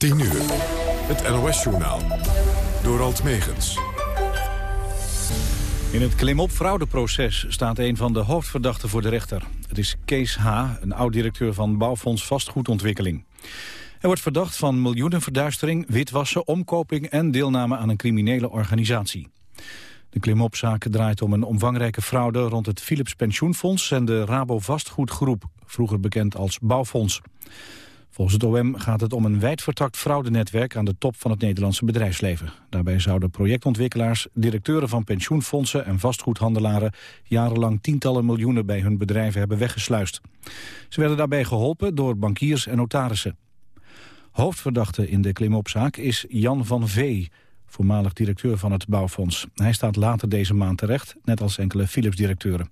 10 uur. Het NOS-journaal. Door Alt Megens. In het klimop-fraudeproces staat een van de hoofdverdachten voor de rechter. Het is Kees H., een oud-directeur van Bouwfonds Vastgoedontwikkeling. Hij wordt verdacht van miljoenenverduistering, witwassen, omkoping... en deelname aan een criminele organisatie. De klimopzaak draait om een omvangrijke fraude rond het Philips Pensioenfonds... en de Rabo Vastgoedgroep, vroeger bekend als Bouwfonds. Volgens het OM gaat het om een wijdvertakt fraudenetwerk aan de top van het Nederlandse bedrijfsleven. Daarbij zouden projectontwikkelaars, directeuren van pensioenfondsen en vastgoedhandelaren jarenlang tientallen miljoenen bij hun bedrijven hebben weggesluist. Ze werden daarbij geholpen door bankiers en notarissen. Hoofdverdachte in de klimopzaak is Jan van Vee, voormalig directeur van het bouwfonds. Hij staat later deze maand terecht, net als enkele Philips-directeuren.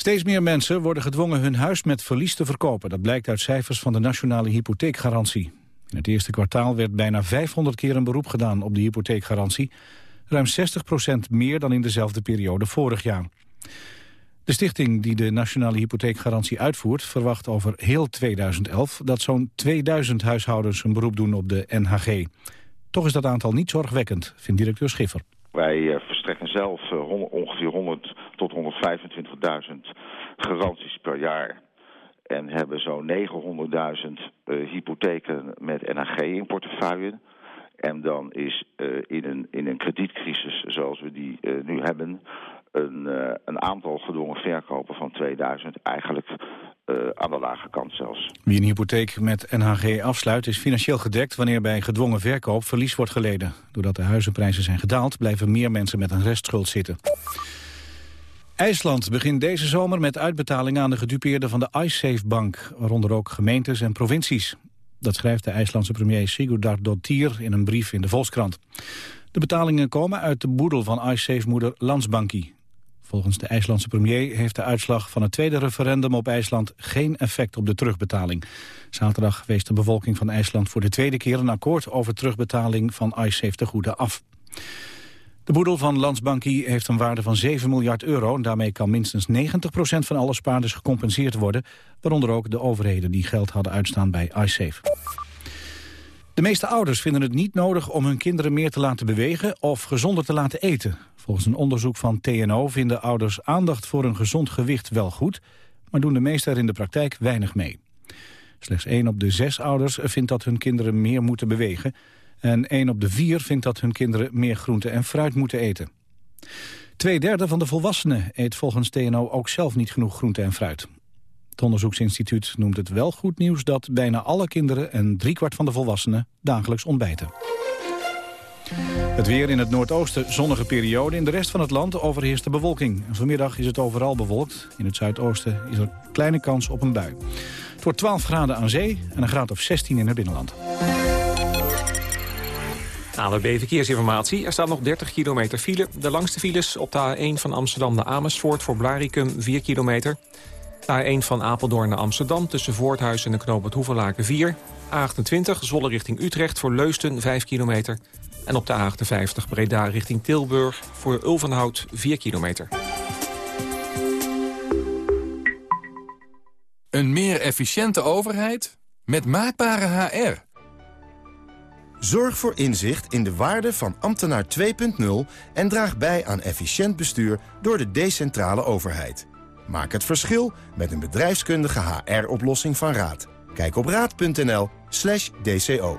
Steeds meer mensen worden gedwongen hun huis met verlies te verkopen. Dat blijkt uit cijfers van de Nationale Hypotheekgarantie. In het eerste kwartaal werd bijna 500 keer een beroep gedaan op de hypotheekgarantie. Ruim 60% meer dan in dezelfde periode vorig jaar. De stichting die de Nationale Hypotheekgarantie uitvoert... verwacht over heel 2011 dat zo'n 2000 huishoudens een beroep doen op de NHG. Toch is dat aantal niet zorgwekkend, vindt directeur Schiffer. Wij eh, verstrekken zelf 25.000 garanties per jaar. En hebben zo'n 900.000 eh, hypotheken met NHG in portefeuille. En dan is eh, in, een, in een kredietcrisis zoals we die eh, nu hebben... Een, een aantal gedwongen verkopen van 2000 eigenlijk aan de lage kant zelfs. Wie een hypotheek met NHG afsluit is financieel gedekt... wanneer bij gedwongen verkoop verlies wordt geleden. Doordat de huizenprijzen zijn gedaald... blijven meer mensen met een restschuld zitten. IJsland begint deze zomer met uitbetalingen aan de gedupeerden van de iSafe-bank, waaronder ook gemeentes en provincies. Dat schrijft de IJslandse premier Sigurdardottir in een brief in de Volkskrant. De betalingen komen uit de boedel van iSafe-moeder Landsbanki. Volgens de IJslandse premier heeft de uitslag van het tweede referendum op IJsland geen effect op de terugbetaling. Zaterdag wees de bevolking van IJsland voor de tweede keer een akkoord over terugbetaling van iSafe te goede af. De boedel van Landsbanki heeft een waarde van 7 miljard euro... en daarmee kan minstens 90% van alle spaarders gecompenseerd worden... waaronder ook de overheden die geld hadden uitstaan bij iSafe. De meeste ouders vinden het niet nodig om hun kinderen meer te laten bewegen... of gezonder te laten eten. Volgens een onderzoek van TNO vinden ouders aandacht voor een gezond gewicht wel goed... maar doen de meesten er in de praktijk weinig mee. Slechts 1 op de 6 ouders vindt dat hun kinderen meer moeten bewegen... En 1 op de 4 vindt dat hun kinderen meer groente en fruit moeten eten. Tweederde van de volwassenen eet volgens TNO ook zelf niet genoeg groente en fruit. Het onderzoeksinstituut noemt het wel goed nieuws dat bijna alle kinderen en driekwart van de volwassenen dagelijks ontbijten. Het weer in het noordoosten zonnige periode. In de rest van het land overheerst de bewolking. Vanmiddag is het overal bewolkt. In het zuidoosten is er kleine kans op een bui. Het wordt 12 graden aan zee en een graad of 16 in het binnenland. ANWB Verkeersinformatie. Er staat nog 30 kilometer file. De langste files op de A1 van Amsterdam naar Amersfoort... voor Blaricum 4 kilometer. De A1 van Apeldoorn naar Amsterdam tussen Voorthuis en de knoop het Hoeverlaken 4. A28 Zolle richting Utrecht voor Leusten 5 kilometer. En op de A58 Breda richting Tilburg voor Ulvenhout 4 kilometer. Een meer efficiënte overheid met maakbare HR. Zorg voor inzicht in de waarde van ambtenaar 2.0 en draag bij aan efficiënt bestuur door de decentrale overheid. Maak het verschil met een bedrijfskundige HR-oplossing van Raad. Kijk op raad.nl dco.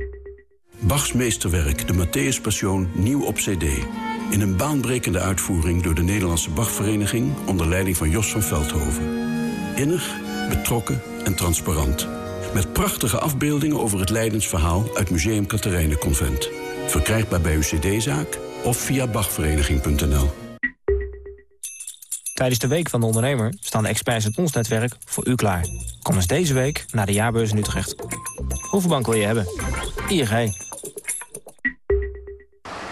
Bachs meesterwerk, de Matthäus Passion, nieuw op cd. In een baanbrekende uitvoering door de Nederlandse Bachvereniging... onder leiding van Jos van Veldhoven. Innig, betrokken en transparant. Met prachtige afbeeldingen over het Leidensverhaal... uit Museum Convent. Verkrijgbaar bij uw cd-zaak of via bachvereniging.nl. Tijdens de Week van de Ondernemer staan de experts uit ons netwerk voor u klaar. Kom eens deze week naar de jaarbeurs in Utrecht. Hoeveel bank wil je hebben? ING.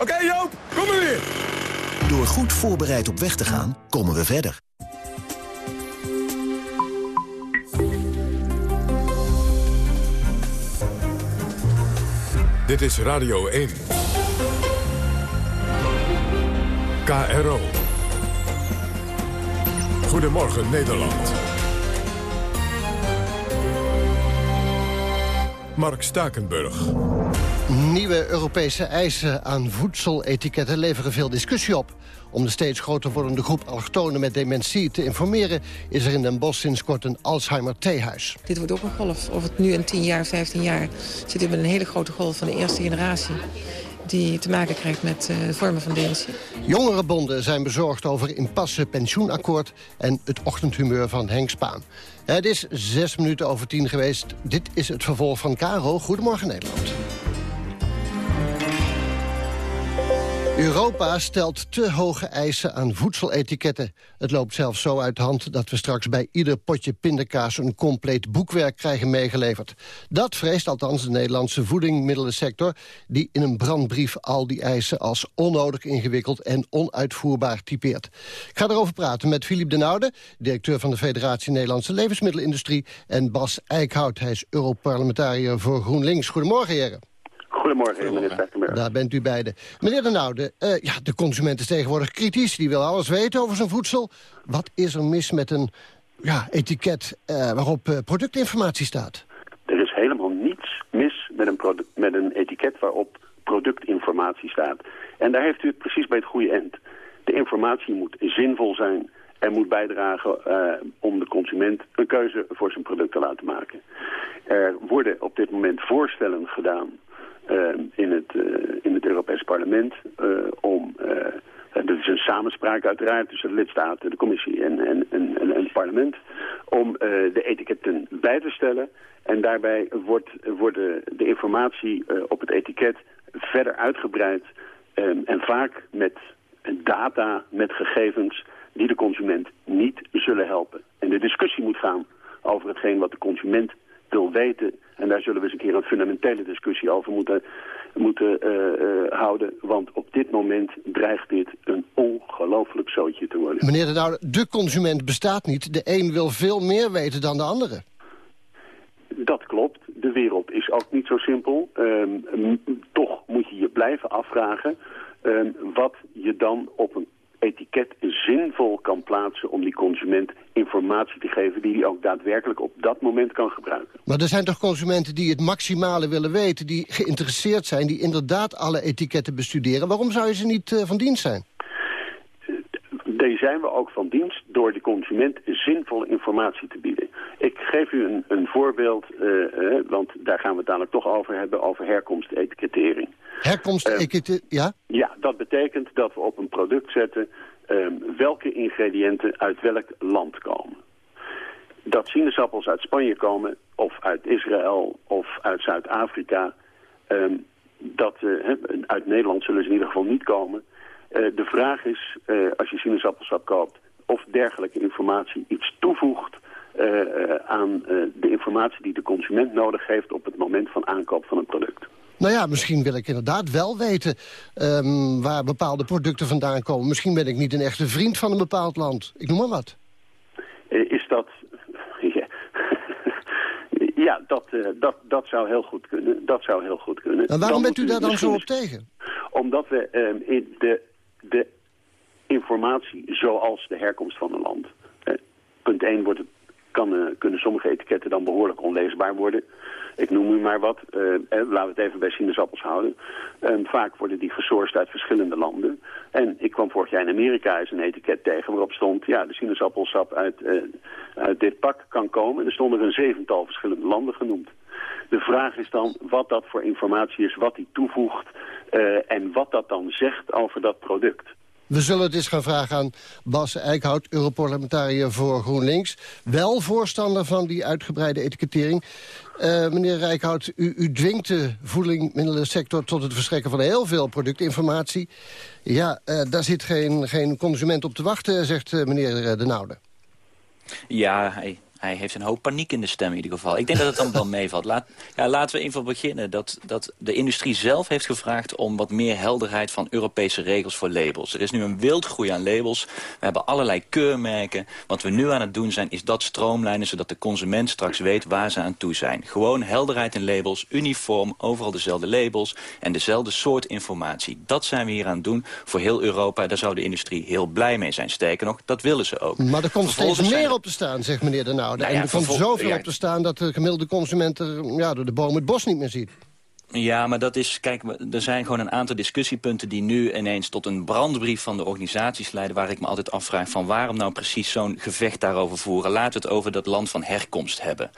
Oké Joop, kom maar weer. Door goed voorbereid op weg te gaan, komen we verder. Dit is Radio 1. KRO. Goedemorgen Nederland. Mark Stakenburg. Nieuwe Europese eisen aan voedseletiketten leveren veel discussie op. Om de steeds groter wordende groep allochtonen met dementie te informeren... is er in Den Bosch sinds kort een Alzheimer-theehuis. Dit wordt ook een golf. Of het nu in 10 jaar, 15 jaar zit met een hele grote golf van de eerste generatie die te maken krijgt met uh, vormen van dementie. Jongerenbonden zijn bezorgd over impasse pensioenakkoord... en het ochtendhumeur van Henk Spaan. Het is zes minuten over tien geweest. Dit is het vervolg van Caro. Goedemorgen Nederland. Europa stelt te hoge eisen aan voedseletiketten. Het loopt zelfs zo uit de hand dat we straks bij ieder potje pindakaas... een compleet boekwerk krijgen meegeleverd. Dat vreest althans de Nederlandse voedingmiddelsector... die in een brandbrief al die eisen als onnodig ingewikkeld... en onuitvoerbaar typeert. Ik ga erover praten met Philippe de Noude... directeur van de Federatie Nederlandse Levensmiddelenindustrie... en Bas Eickhout, hij is Europarlementariër voor GroenLinks. Goedemorgen, heren. Goedemorgen, meneer. Daar bent u beide. Meneer de Noude, uh, ja, de consument is tegenwoordig kritisch. Die wil alles weten over zijn voedsel. Wat is er mis met een ja, etiket uh, waarop uh, productinformatie staat? Er is helemaal niets mis met een, met een etiket waarop productinformatie staat. En daar heeft u het precies bij het goede eind. De informatie moet zinvol zijn en moet bijdragen om de consument een keuze voor zijn product te laten maken. Er worden op dit moment voorstellen gedaan in, het, uh, in het Europees Parlement uh, om... dat is een samenspraak uiteraard tussen de lidstaten, de commissie en, en, en, het parlement... om de etiketten bij te stellen. En daarbij wordt, wordt de, informatie op het etiket verder uitgebreid... En vaak met data, met gegevens die de consument niet zullen helpen. En de discussie moet gaan over hetgeen wat de consument wil weten. En daar zullen we eens een keer een fundamentele discussie over moeten, moeten uh, uh, houden. Want op dit moment dreigt dit een ongelooflijk zootje te worden. Meneer de Douwe, de consument bestaat niet. De een wil veel meer weten dan de andere. Dat klopt. De wereld is ook niet zo simpel. Um, toch moet je je blijven afvragen... Um, wat je dan op een etiket zinvol kan plaatsen om die consument informatie te geven die hij ook daadwerkelijk op dat moment kan gebruiken. Maar er zijn toch consumenten die het maximale willen weten, die geïnteresseerd zijn, die inderdaad alle etiketten bestuderen. Waarom zou je ze niet uh, van dienst zijn? Die zijn we ook van dienst door de consument zinvolle informatie te bieden. Ik geef u een, een voorbeeld, uh, uh, want daar gaan we het dadelijk toch over hebben, over herkomstetikettering. Herkomstetikettering, ja? Ja, dat betekent dat we op een product zetten um, welke ingrediënten uit welk land komen. Dat sinaasappels uit Spanje komen, of uit Israël, of uit Zuid-Afrika... Um, dat uh, uit Nederland zullen ze in ieder geval niet komen. Uh, de vraag is, uh, als je sinaasappelsap koopt, of dergelijke informatie iets toevoegt... Uh, aan de informatie die de consument nodig heeft op het moment van aankoop van een product. Nou ja, misschien wil ik inderdaad wel weten um, waar bepaalde producten vandaan komen. Misschien ben ik niet een echte vriend van een bepaald land. Ik noem maar wat. Is dat... ja, dat, dat, dat zou heel goed kunnen. Dat zou heel goed kunnen. En waarom dan bent u daar dan zo op tegen? Omdat we um, in de, de informatie zoals de herkomst van een land... Uh, punt 1 wordt het, kan, uh, kunnen sommige etiketten dan behoorlijk onleesbaar worden... Ik noem u maar wat, eh, laten we het even bij sinaasappels houden. Vaak worden die gesourced uit verschillende landen. En ik kwam vorig jaar in Amerika eens een etiket tegen waarop stond... ja, de sinaasappelsap uit, uit dit pak kan komen. En er stonden een zevental verschillende landen genoemd. De vraag is dan wat dat voor informatie is, wat die toevoegt... en wat dat dan zegt over dat product. We zullen het eens gaan vragen aan Bas Eickhout, Europarlementariër voor GroenLinks. Wel voorstander van die uitgebreide etikettering. Uh, meneer Rijkhout, u, u dwingt de voedingmiddelensector tot het verstrekken van heel veel productinformatie. Ja, uh, daar zit geen, geen consument op te wachten, zegt uh, meneer De Noude. Ja, hij, hij heeft een hoop paniek in de stem in ieder geval. Ik denk dat het dan wel meevalt. Laat, ja, laten we even beginnen. Dat, dat de industrie zelf heeft gevraagd om wat meer helderheid van Europese regels voor labels. Er is nu een wildgroei aan labels. We hebben allerlei keurmerken. Wat we nu aan het doen zijn is dat stroomlijnen... zodat de consument straks weet waar ze aan toe zijn. Gewoon helderheid in labels, uniform, overal dezelfde labels... en dezelfde soort informatie. Dat zijn we hier aan het doen voor heel Europa. Daar zou de industrie heel blij mee zijn. Sterker nog, dat willen ze ook. Maar er komt steeds meer op te staan, zegt meneer de nou, en er komt zoveel op te staan dat de gemiddelde consument er, ja, door de boom het bos niet meer ziet. Ja, maar dat is, kijk, er zijn gewoon een aantal discussiepunten die nu ineens tot een brandbrief van de organisaties leiden, waar ik me altijd afvraag van waarom nou precies zo'n gevecht daarover voeren. Laten we het over dat land van herkomst hebben.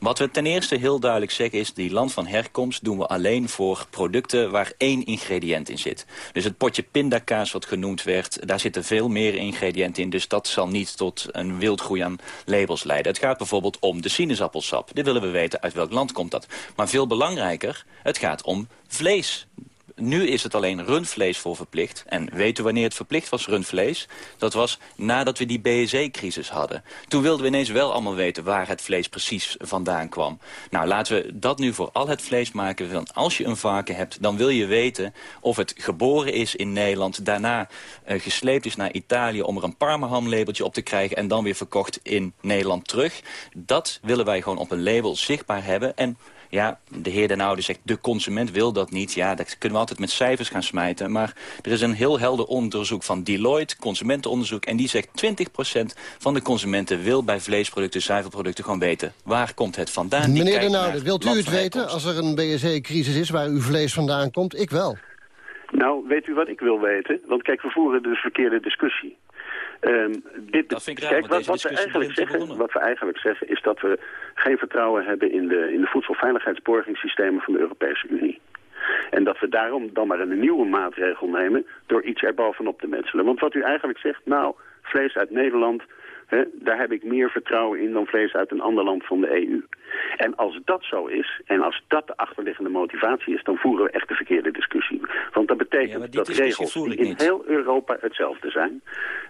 Wat we ten eerste heel duidelijk zeggen is, die land van herkomst doen we alleen voor producten waar één ingrediënt in zit. Dus het potje pindakaas wat genoemd werd, daar zitten veel meer ingrediënten in, dus dat zal niet tot een wildgroei aan labels leiden. Het gaat bijvoorbeeld om de sinaasappelsap. Dit willen we weten uit welk land komt dat. Maar veel belangrijker, het het gaat om vlees. Nu is het alleen rundvlees voor verplicht. En u wanneer het verplicht was, rundvlees? Dat was nadat we die BSE-crisis hadden. Toen wilden we ineens wel allemaal weten waar het vlees precies vandaan kwam. Nou, laten we dat nu voor al het vlees maken. Want als je een varken hebt, dan wil je weten of het geboren is in Nederland... daarna uh, gesleept is naar Italië om er een Parmaham-labeltje op te krijgen... en dan weer verkocht in Nederland terug. Dat willen wij gewoon op een label zichtbaar hebben... En ja, de heer Den Oude zegt, de consument wil dat niet. Ja, dat kunnen we altijd met cijfers gaan smijten. Maar er is een heel helder onderzoek van Deloitte, consumentenonderzoek... en die zegt 20% van de consumenten wil bij vleesproducten, zuivelproducten... gewoon weten, waar komt het vandaan? Meneer Den Oude, wilt u het weten als er een BSE-crisis is... waar uw vlees vandaan komt? Ik wel. Nou, weet u wat ik wil weten? Want kijk, we voeren de verkeerde discussie. Um, dit, dat vind ik kijk, wat, wat, we eigenlijk zeggen, wat we eigenlijk zeggen is dat we geen vertrouwen hebben in de, in de voedselveiligheidsborgingssystemen van de Europese Unie. En dat we daarom dan maar een nieuwe maatregel nemen door iets erbovenop te metselen. Want wat u eigenlijk zegt, nou, vlees uit Nederland, daar heb ik meer vertrouwen in dan vlees uit een ander land van de EU. En als dat zo is, en als dat de achterliggende motivatie is... dan voeren we echt de verkeerde discussie. Want dat betekent dat regels die in heel Europa hetzelfde zijn...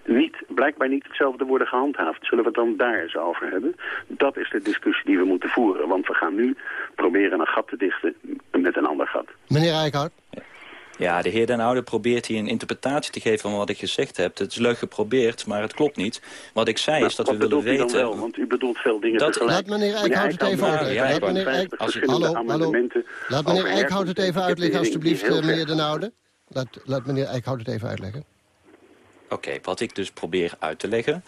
Niet, blijkbaar niet hetzelfde worden gehandhaafd. Zullen we het dan daar eens over hebben? Dat is de discussie die we moeten voeren. Want we gaan nu proberen een gat te dichten met een ander gat. Meneer Eickhout? Ja, de heer Den Oude probeert hier een interpretatie te geven van wat ik gezegd heb. Het is leuk geprobeerd, maar het klopt niet. Wat ik zei is dat we willen weten... Wel, want u bedoelt veel dingen dat... Laat meneer Eickhout het even uitleggen. Laat meneer, hallo, hallo. Laat meneer Eickhout het even uitleggen, alstublieft, meneer Den Oude. Laat, laat meneer Eickhout het even uitleggen. Oké, wat ik dus probeer uit te leggen,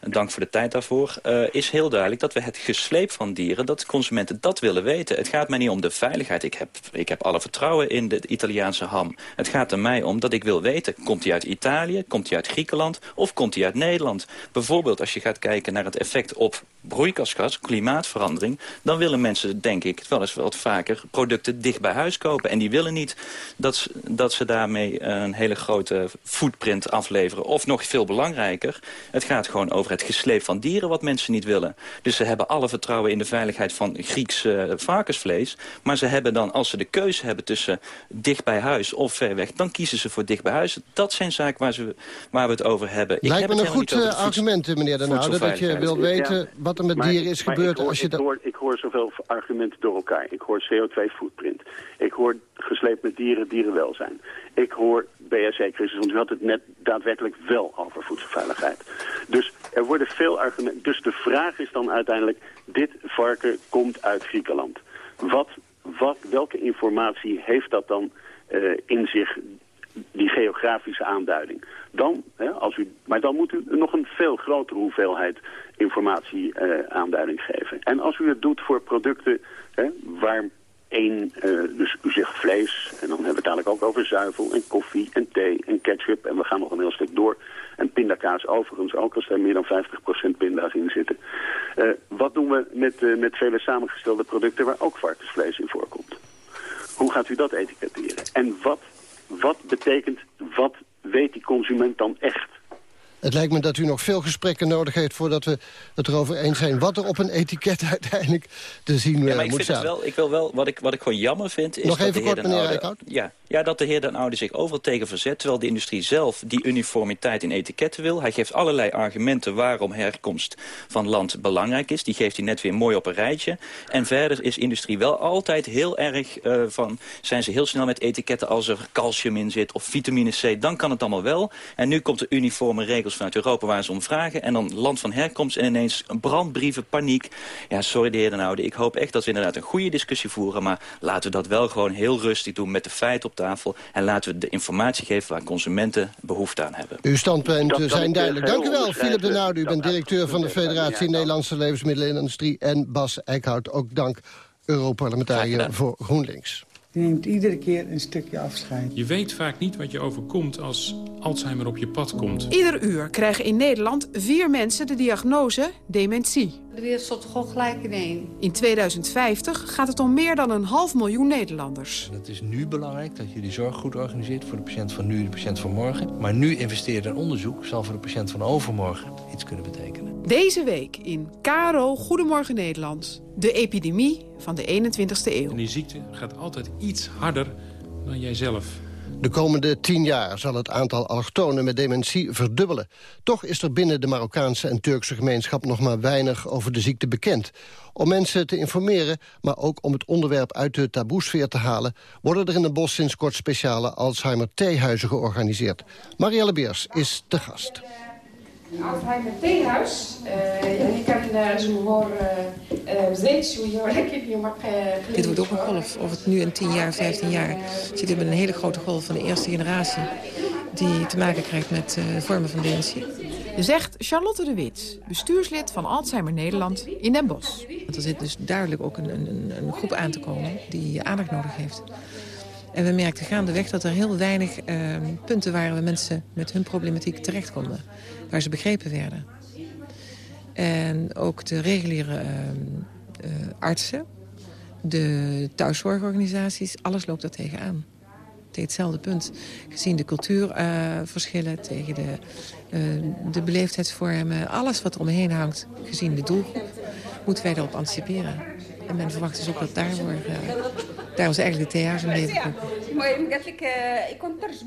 en dank voor de tijd daarvoor, uh, is heel duidelijk dat we het gesleep van dieren, dat consumenten dat willen weten. Het gaat mij niet om de veiligheid. Ik heb, ik heb alle vertrouwen in de Italiaanse ham. Het gaat er mij om dat ik wil weten, komt hij uit Italië, komt hij uit Griekenland of komt hij uit Nederland? Bijvoorbeeld als je gaat kijken naar het effect op broeikasgas, klimaatverandering, dan willen mensen, denk ik, wel eens wat vaker producten dicht bij huis kopen. En die willen niet dat, dat ze daarmee een hele grote footprint afleveren of nog veel belangrijker, het gaat gewoon over het gesleep van dieren wat mensen niet willen. Dus ze hebben alle vertrouwen in de veiligheid van Grieks uh, varkensvlees. Maar ze hebben dan, als ze de keuze hebben tussen dicht bij huis of ver weg, dan kiezen ze voor dicht bij huis. Dat zijn zaken waar, ze, waar we het over hebben. Lijkt Ik heb me een goed uh, argument, meneer Den Oude, dat je wilt weten wat er met dieren is gebeurd. Ik als je ik, hoor, ik hoor zoveel argumenten door elkaar. Ik hoor CO2-footprint. Ik hoor gesleept met dieren, dierenwelzijn. Ik hoor BSE-crisis, want u had het net daadwerkelijk wel over voedselveiligheid. Dus er worden veel argumenten. Dus de vraag is dan uiteindelijk, dit varken komt uit Griekenland. Wat, wat, welke informatie heeft dat dan uh, in zich, die geografische aanduiding? Dan, hè, als u, maar dan moet u nog een veel grotere hoeveelheid informatie aanduiding geven. En als u het doet voor producten hè, waar één, dus u zegt vlees, en dan hebben we het eigenlijk ook over zuivel en koffie en thee en ketchup. En we gaan nog een heel stuk door. En pindakaas overigens ook, als er meer dan 50% pinda's in zitten. Uh, wat doen we met, uh, met vele samengestelde producten waar ook varkensvlees in voorkomt? Hoe gaat u dat etiketteren? En wat, wat betekent, wat weet die consument dan echt? Het lijkt me dat u nog veel gesprekken nodig heeft... voordat we het erover eens zijn wat er op een etiket uiteindelijk te zien ja, maar ik moet vind Het wel, ik wil wel, wat ik, wat ik gewoon jammer vind... Is nog dat even de heer kort, meneer Eickhout. Ja, ja, dat de heer Den Oude zich overal tegen verzet... terwijl de industrie zelf die uniformiteit in etiketten wil. Hij geeft allerlei argumenten waarom herkomst van land belangrijk is. Die geeft hij net weer mooi op een rijtje. En verder is industrie wel altijd heel erg uh, van... zijn ze heel snel met etiketten als er calcium in zit of vitamine C. Dan kan het allemaal wel. En nu komt er uniforme regels vanuit Europa waar ze om vragen. En dan land van herkomst en ineens brandbrieven, paniek. Ja, sorry de heer Den Oude. Ik hoop echt dat we inderdaad een goede discussie voeren. Maar laten we dat wel gewoon heel rustig doen met de feiten op tafel. En laten we de informatie geven waar consumenten behoefte aan hebben. Uw standpunten zijn duidelijk. Dank u wel, Philip. Den Oude. U bent directeur van de. Federatie Nederlandse Levensmiddelenindustrie. En Bas Eickhout, ook dank Europarlementariër voor GroenLinks. Je neemt iedere keer een stukje afscheid. Je weet vaak niet wat je overkomt als Alzheimer op je pad komt. Ieder uur krijgen in Nederland vier mensen de diagnose dementie. De wereld stopt gewoon gelijk in één. In 2050 gaat het om meer dan een half miljoen Nederlanders. Het is nu belangrijk dat je de zorg goed organiseert voor de patiënt van nu en de patiënt van morgen. Maar nu investeren in onderzoek zal voor de patiënt van overmorgen iets kunnen betekenen. Deze week in KRO Goedemorgen Nederland. De epidemie van de 21ste eeuw. En die ziekte gaat altijd iets harder dan jijzelf. De komende tien jaar zal het aantal allochtonen met dementie verdubbelen. Toch is er binnen de Marokkaanse en Turkse gemeenschap nog maar weinig over de ziekte bekend. Om mensen te informeren, maar ook om het onderwerp uit de taboesfeer te halen... worden er in de bos sinds kort speciale Alzheimer-theehuizen georganiseerd. Marielle Beers is de gast. Alzheimer theehuis. je kan zo horen Dit wordt ook een golf. Of het nu in 10 jaar, 15 jaar. Zit met een hele grote golf van de eerste generatie. Die te maken krijgt met uh, vormen van dementie. Zegt Charlotte de Wit, bestuurslid van Alzheimer Nederland in Den Bosch. Want er zit dus duidelijk ook een, een, een groep aan te komen die aandacht nodig heeft. En we merkten gaandeweg dat er heel weinig uh, punten waren... waar mensen met hun problematiek terecht konden. Waar ze begrepen werden. En ook de reguliere uh, uh, artsen, de thuiszorgorganisaties... alles loopt daar tegenaan. Tegen hetzelfde punt. Gezien de cultuurverschillen, tegen de, de beleefdheidsvormen... alles wat er omheen hangt, gezien de doelgroep... moeten wij daarop anticiperen. En men verwacht dus ook dat daarvoor... Daar was eigenlijk de theater in leven gekomen. ik kon terugzien.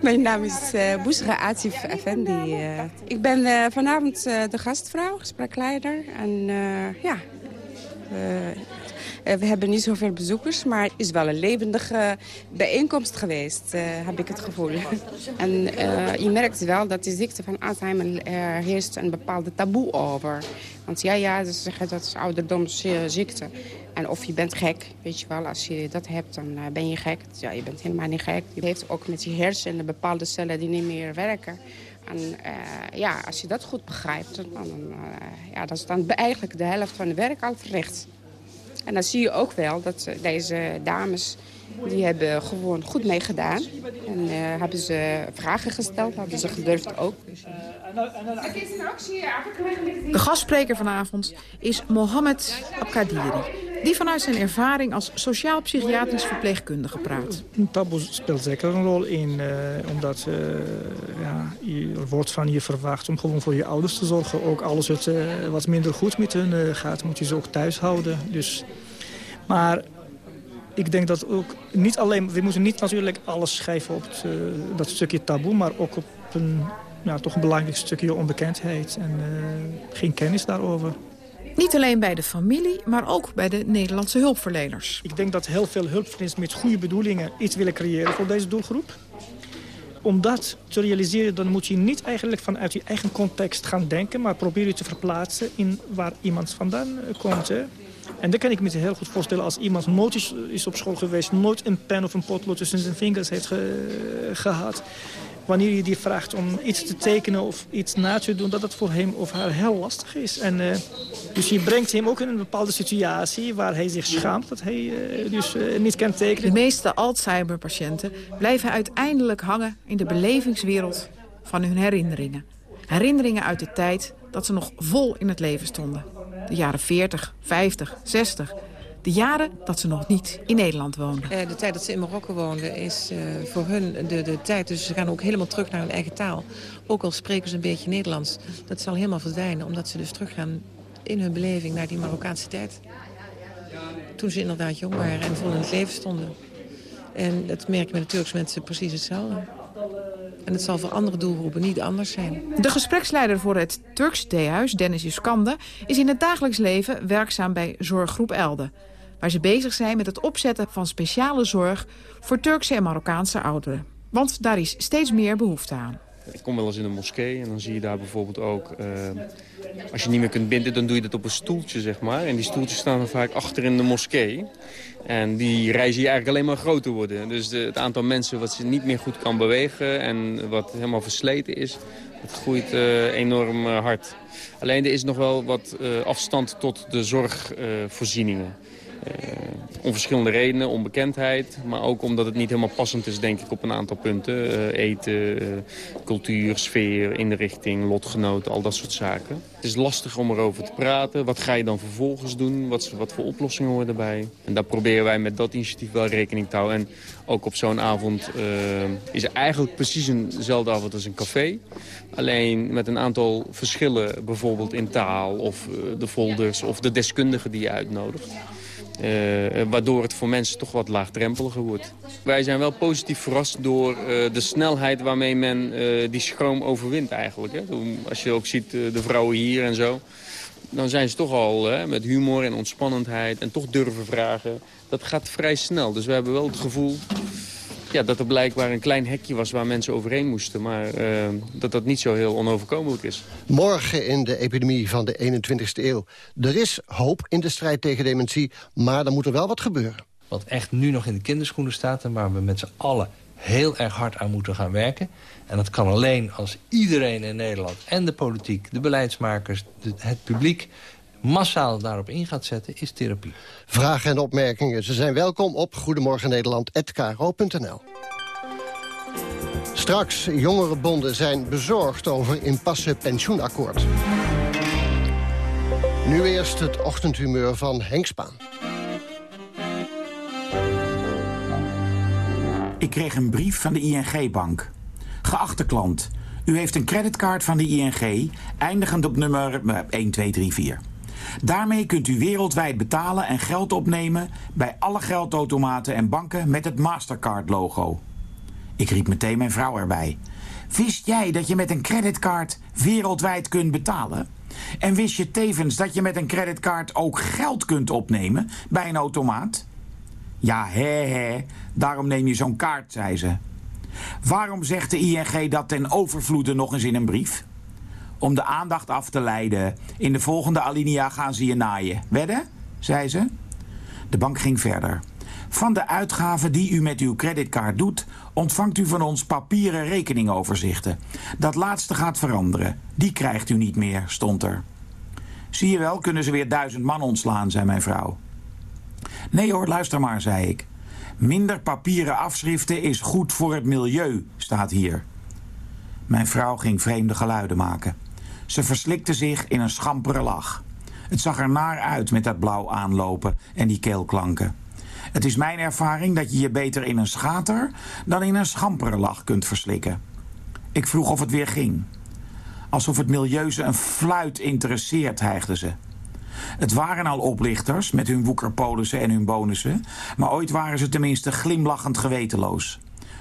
Mijn naam is uh, Boesra Atif Effendi. Uh, ik ben uh, vanavond de gastvrouw, gesprekleider. En ja, we hebben niet zoveel bezoekers, maar het is wel een levendige bijeenkomst geweest, heb ik het gevoel. en je merkt wel dat de ziekte van Alzheimer heerst een bepaalde taboe over. Want ja, ja, ze zeggen dat is ouderdomsziekte. En of je bent gek, weet je wel, als je dat hebt, dan ben je gek. Ja, je bent helemaal niet gek. Je heeft ook met je hersenen bepaalde cellen die niet meer werken. En ja, als je dat goed begrijpt, dan, dan, ja, dan is dan eigenlijk de helft van het werk al verricht. En dan zie je ook wel dat deze dames, die hebben gewoon goed meegedaan. En hebben ze vragen gesteld, hebben ze gedurfd ook. De gastspreker vanavond is Mohammed Abkadiri die vanuit zijn ervaring als sociaal-psychiatrisch verpleegkundige praat. Taboe speelt zeker een rol in, uh, omdat uh, ja, er wordt van je verwacht om gewoon voor je ouders te zorgen. Ook alles wat, uh, wat minder goed met hun gaat, moet je ze ook thuis houden. Dus, maar ik denk dat ook niet alleen, we moeten niet natuurlijk alles schrijven op het, dat stukje taboe, maar ook op een ja, toch een belangrijk stukje onbekendheid en geen kennis daarover. Niet alleen bij de familie, maar ook bij de Nederlandse hulpverleners. Ik denk dat heel veel hulpverleners met goede bedoelingen iets willen creëren voor deze doelgroep. Om dat te realiseren, dan moet je niet eigenlijk vanuit je eigen context gaan denken... maar probeer je te verplaatsen in waar iemand vandaan komt. Hè. En dat kan ik me heel goed voorstellen als iemand nooit is, is op school geweest... nooit een pen of een potlood tussen zijn vingers heeft gehad wanneer je die vraagt om iets te tekenen of iets na te doen... dat dat voor hem of haar heel lastig is. En, uh, dus je brengt hem ook in een bepaalde situatie waar hij zich schaamt... dat hij uh, dus uh, niet kan tekenen. De meeste Alzheimer-patiënten blijven uiteindelijk hangen... in de belevingswereld van hun herinneringen. Herinneringen uit de tijd dat ze nog vol in het leven stonden. De jaren 40, 50, 60 de jaren dat ze nog niet in Nederland woonden. Uh, de tijd dat ze in Marokko woonden is uh, voor hun de, de tijd. Dus ze gaan ook helemaal terug naar hun eigen taal. Ook al spreken ze een beetje Nederlands. Dat zal helemaal verdwijnen. Omdat ze dus teruggaan in hun beleving naar die Marokkaanse tijd. Toen ze inderdaad jong waren en vol in het leven stonden. En dat merk je met de Turkse mensen precies hetzelfde. En het zal voor andere doelgroepen niet anders zijn. De gespreksleider voor het Turks Theehuis, Dennis Juskande... is in het dagelijks leven werkzaam bij Zorggroep Elde waar ze bezig zijn met het opzetten van speciale zorg voor Turkse en Marokkaanse ouderen. Want daar is steeds meer behoefte aan. Ik kom wel eens in een moskee en dan zie je daar bijvoorbeeld ook... Uh, als je niet meer kunt binden, dan doe je dat op een stoeltje, zeg maar. En die stoeltjes staan dan vaak achter in de moskee. En die reizen je eigenlijk alleen maar groter worden. Dus de, het aantal mensen wat ze niet meer goed kan bewegen... en wat helemaal versleten is, dat groeit uh, enorm uh, hard. Alleen er is nog wel wat afstand tot de zorgvoorzieningen. Uh, om verschillende redenen, onbekendheid. Maar ook omdat het niet helemaal passend is, denk ik, op een aantal punten. Uh, eten, uh, cultuur, sfeer, inrichting, lotgenoten, al dat soort zaken. Het is lastig om erover te praten. Wat ga je dan vervolgens doen? Wat, wat voor oplossingen horen erbij? En daar proberen wij met dat initiatief wel rekening te houden. En ook op zo'n avond is er eigenlijk precies eenzelfde avond als een café. Alleen met een aantal verschillen, bijvoorbeeld in taal of de folders of de deskundigen die je uitnodigt. Uh, waardoor het voor mensen toch wat laagdrempeliger wordt. Wij zijn wel positief verrast door uh, de snelheid waarmee men die schroom overwint eigenlijk. Hè. Als je ook ziet de vrouwen hier en zo. Dan zijn ze toch al hè, met humor en ontspannendheid en toch durven vragen. Dat gaat vrij snel. Dus we hebben wel het gevoel ja, dat er blijkbaar een klein hekje was waar mensen overheen moesten. Maar uh, dat dat niet zo heel onoverkomelijk is. Morgen in de epidemie van de 21ste eeuw. Er is hoop in de strijd tegen dementie, maar er moet er wel wat gebeuren. Wat echt nu nog in de kinderschoenen staat... en waar we met z'n allen heel erg hard aan moeten gaan werken. En dat kan alleen als iedereen in Nederland en de politiek, de beleidsmakers, de, het publiek massaal daarop in gaat zetten, is therapie. Vragen en opmerkingen, ze zijn welkom op goedemorgennederland.kro.nl. Straks, jongerenbonden zijn bezorgd over impasse pensioenakkoord. Nu eerst het ochtendhumeur van Henk Spaan. Ik kreeg een brief van de ING-bank. Geachte klant, u heeft een creditcard van de ING... eindigend op nummer 1234. Daarmee kunt u wereldwijd betalen en geld opnemen... bij alle geldautomaten en banken met het Mastercard-logo. Ik riep meteen mijn vrouw erbij. Wist jij dat je met een creditcard wereldwijd kunt betalen? En wist je tevens dat je met een creditcard ook geld kunt opnemen bij een automaat? Ja, hè, hè, daarom neem je zo'n kaart, zei ze. Waarom zegt de ING dat ten overvloede nog eens in een brief? Om de aandacht af te leiden. In de volgende alinea gaan ze je naaien. Wedden? zei ze. De bank ging verder. Van de uitgaven die u met uw creditcard doet, ontvangt u van ons papieren rekeningoverzichten. Dat laatste gaat veranderen. Die krijgt u niet meer, stond er. Zie je wel, kunnen ze weer duizend man ontslaan, zei mijn vrouw. Nee hoor, luister maar, zei ik. Minder papieren afschriften is goed voor het milieu, staat hier. Mijn vrouw ging vreemde geluiden maken. Ze verslikte zich in een schampere lach. Het zag er naar uit met dat blauw aanlopen en die keelklanken. Het is mijn ervaring dat je je beter in een schater dan in een schampere lach kunt verslikken. Ik vroeg of het weer ging. Alsof het milieu ze een fluit interesseert, hijgde ze. Het waren al oplichters met hun woekerpolissen en hun bonussen, maar ooit waren ze tenminste glimlachend gewetenloos.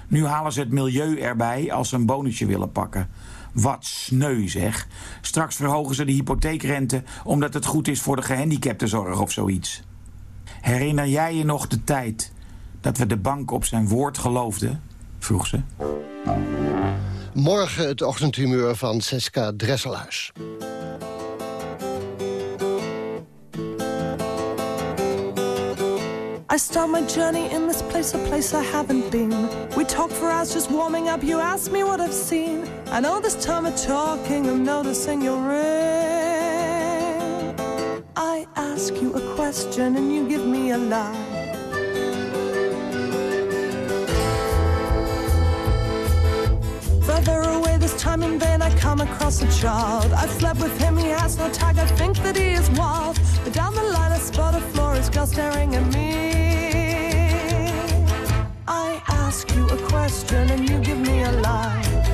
Nu halen ze het milieu erbij als ze een bonusje willen pakken. Wat sneu zeg. Straks verhogen ze de hypotheekrente omdat het goed is voor de gehandicaptenzorg of zoiets. Herinner jij je nog de tijd dat we de bank op zijn woord geloofden? vroeg ze. Morgen het ochtendhumeur van Seska Dresselhuis. I start my journey in this place, a place I haven't been. We talk for hours just warming up. You ask me what I've seen. I all this time of talking, I'm noticing your ring. I ask you a question and you give me a lie. Further away this time in vain, I come across a child. I've slept with him, he has no tag. I think that he is wild. But down the line, I spot a florist girl staring at me. I ask you a question and you give me a lie.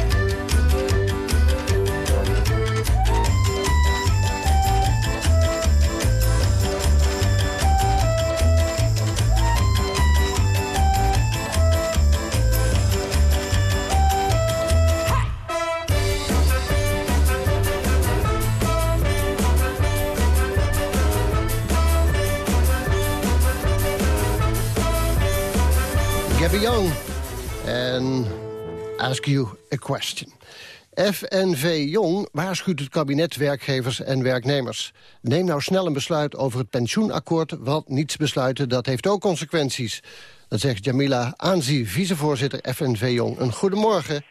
En ask you a question. FNV Jong waarschuwt het kabinet werkgevers en werknemers. Neem nou snel een besluit over het pensioenakkoord... want niets besluiten, dat heeft ook consequenties. Dat zegt Jamila Aanzi, vicevoorzitter FNV Jong. Een goedemorgen.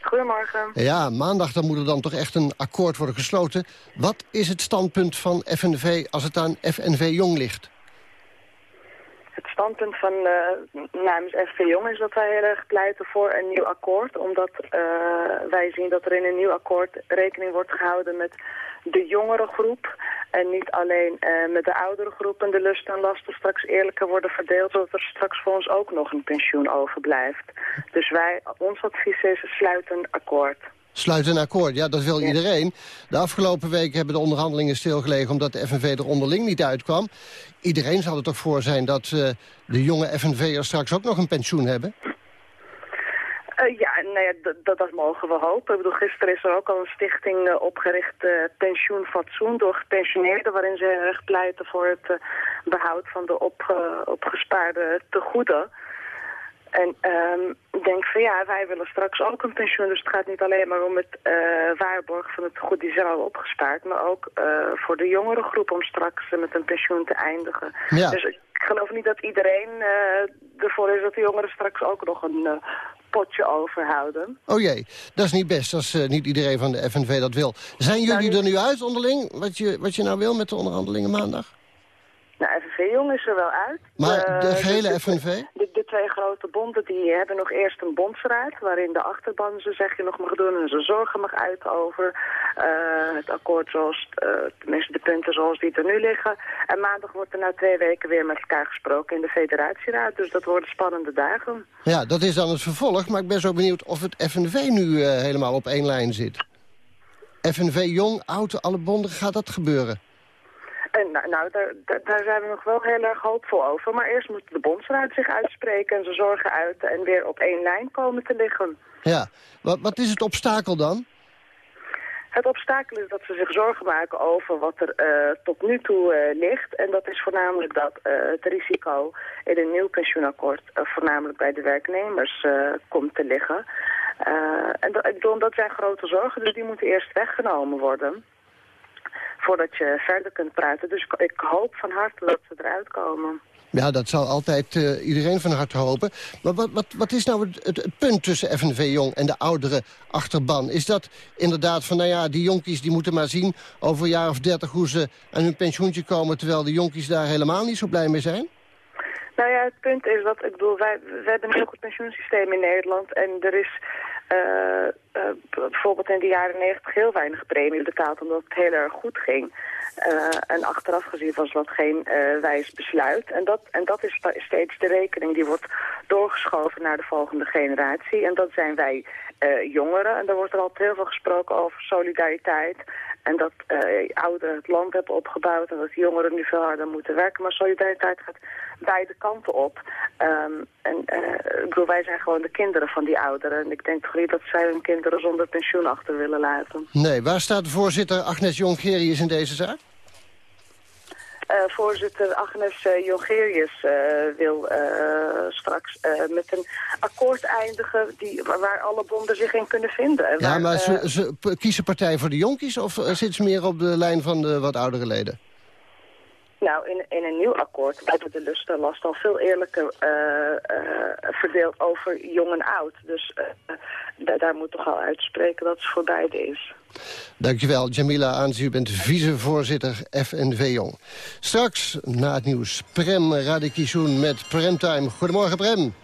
Goedemorgen. Ja, maandag dan moet er dan toch echt een akkoord worden gesloten. Wat is het standpunt van FNV als het aan FNV Jong ligt? Standpunt van uh, namens FV Jong is dat wij heel erg pleiten voor een nieuw akkoord. Omdat uh, wij zien dat er in een nieuw akkoord rekening wordt gehouden met de jongere groep. En niet alleen uh, met de oudere groep. En de lust en lasten straks eerlijker worden verdeeld. Zodat er straks voor ons ook nog een pensioen overblijft. Dus wij, ons advies is sluit een akkoord. Sluit een akkoord, ja, dat wil ja. iedereen. De afgelopen weken hebben de onderhandelingen stilgelegen... omdat de FNV er onderling niet uitkwam. Iedereen zal er toch voor zijn dat uh, de jonge FNV'ers straks ook nog een pensioen hebben? Uh, ja, nou ja dat, dat mogen we hopen. Ik bedoel, gisteren is er ook al een stichting uh, opgericht, uh, Pensioen Fatsoen, door gepensioneerden, waarin ze erg pleiten voor het behoud van de op, opgespaarde tegoeden. En um, ik denk van ja, wij willen straks ook een pensioen. Dus het gaat niet alleen maar om het uh, waarborgen van het goed die zijn al opgespaard. Maar ook uh, voor de jongere groep om straks uh, met een pensioen te eindigen. Ja. Dus ik geloof niet dat iedereen ervoor is dat de jongeren straks ook nog een potje overhouden. Oh jee, dat is niet best als niet iedereen van de FNV dat wil. Zijn jullie nou, er nu uit onderling, wat je, wat je nou wil met de onderhandelingen maandag? Nou, FNV Jong is er wel uit. Maar de gehele de, FNV? De, de, twee grote bonden die hebben nog eerst een bondsraad... waarin de achterban ze zeg je nog mag doen en ze zorgen mag uit over uh, het akkoord zoals... Uh, tenminste de punten zoals die er nu liggen. En maandag wordt er na twee weken weer met elkaar gesproken in de federatieraad. Dus dat worden spannende dagen. Ja, dat is dan het vervolg. Maar ik ben zo benieuwd of het FNV nu uh, helemaal op één lijn zit. FNV Jong, oud, alle bonden, gaat dat gebeuren? En nou, nou daar, daar, zijn we nog wel heel erg hoopvol over. Maar eerst moet de bondsraad zich uitspreken en ze zorgen uit en weer op één lijn komen te liggen. Ja, wat, wat is het obstakel dan? Het obstakel is dat ze zich zorgen maken over wat er uh, tot nu toe uh, ligt. En dat is voornamelijk dat uh, het risico in een nieuw pensioenakkoord voornamelijk bij de werknemers komt te liggen. en dat, dat zijn grote zorgen, dus die moeten eerst weggenomen worden voordat je verder kunt praten. Dus ik, hoop van harte dat ze eruit komen. Ja, dat zal altijd uh, iedereen van harte hopen. Maar wat, wat, wat is nou het, het, het, punt tussen FNV Jong en de oudere achterban? Is dat inderdaad van, nou ja, die jonkies die moeten maar zien... over een jaar of dertig hoe ze aan hun pensioentje komen... terwijl de jonkies daar helemaal niet zo blij mee zijn? Nou ja, het punt is dat, ik bedoel, wij, wij hebben een heel goed pensioensysteem in Nederland... en er is uh, uh, bijvoorbeeld in de jaren negentig heel weinig premie betaald... omdat het heel erg goed ging. Uh, en achteraf gezien was dat geen wijs besluit. En dat, en dat is steeds de rekening die wordt doorgeschoven naar de volgende generatie. En dat zijn wij jongeren. En daar wordt er altijd heel veel gesproken over solidariteit... En dat uh, ouderen het land hebben opgebouwd en dat jongeren nu veel harder moeten werken. Maar solidariteit gaat beide kanten op. Um, en uh, ik bedoel, wij zijn gewoon de kinderen van die ouderen. En ik denk toch niet dat zij hun kinderen zonder pensioen achter willen laten. Nee, waar staat voorzitter Agnes Jongerius in deze zaak? Uh, voorzitter Agnes uh, Jongerius uh, wil straks met een akkoord eindigen die, waar alle bonden zich in kunnen vinden. Ja, waar, maar ze, ze kiezen partij voor de jonkies of zit ze meer op de lijn van de wat oudere leden? Nou, in, in een nieuw akkoord worden de lusten en lasten al veel eerlijker verdeeld over jong en oud. Dus daar moet toch al uitspreken dat het voor beide is. Dankjewel, Jamila Aanzi. U bent vicevoorzitter FNV Jong. Straks, na het nieuws, Prem Radikishun met Premtime. Goedemorgen, Prem.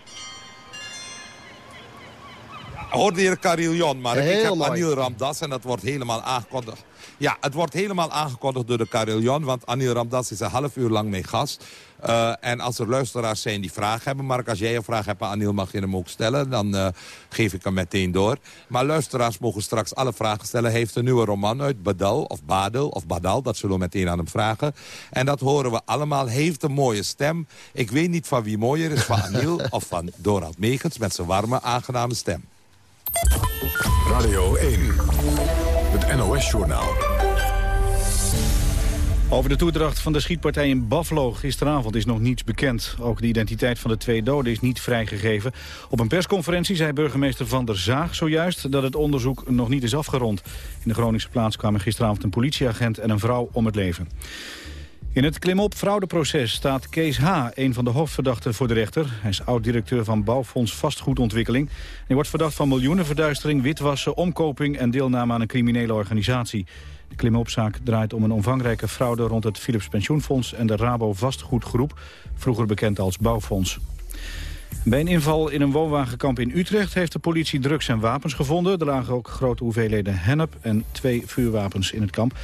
Hoorde carillon, maar ik heb Anil Ramdas en dat wordt helemaal aangekondigd. Ja, het wordt helemaal aangekondigd door de carillon, want Anil Ramdas is een half uur lang mee gast. Uh, en als er luisteraars zijn die vragen hebben... Mark, als jij een vraag hebt aan Anil, mag je hem ook stellen. Dan uh, geef ik hem meteen door. Maar luisteraars mogen straks alle vragen stellen. Hij heeft een nieuwe roman uit, Badal of Badel of Badal. Dat zullen we meteen aan hem vragen. En dat horen we allemaal. Hij heeft een mooie stem. Ik weet niet van wie mooier is, van Anil of van Dorald Megens... met zijn warme, aangename stem. Radio 1, het NOS-journaal. Over de toedracht van de schietpartij in Buffalo gisteravond is nog niets bekend. Ook de identiteit van de twee doden is niet vrijgegeven. Op een persconferentie zei burgemeester Van der Zaag zojuist dat het onderzoek nog niet is afgerond. In de Groningse plaats kwamen gisteravond een politieagent en een vrouw om het leven. In het klimop fraudeproces staat Kees H., een van de hoofdverdachten voor de rechter. Hij is oud-directeur van Bouwfonds Vastgoedontwikkeling. Hij wordt verdacht van miljoenenverduistering, witwassen, omkoping en deelname aan een criminele organisatie. De klimopzaak draait om een omvangrijke fraude rond het Philips Pensioenfonds en de Rabo Vastgoedgroep, vroeger bekend als Bouwfonds. Bij een inval in een woonwagenkamp in Utrecht heeft de politie drugs en wapens gevonden. Er lagen ook grote hoeveelheden hennep en twee vuurwapens in het kamp.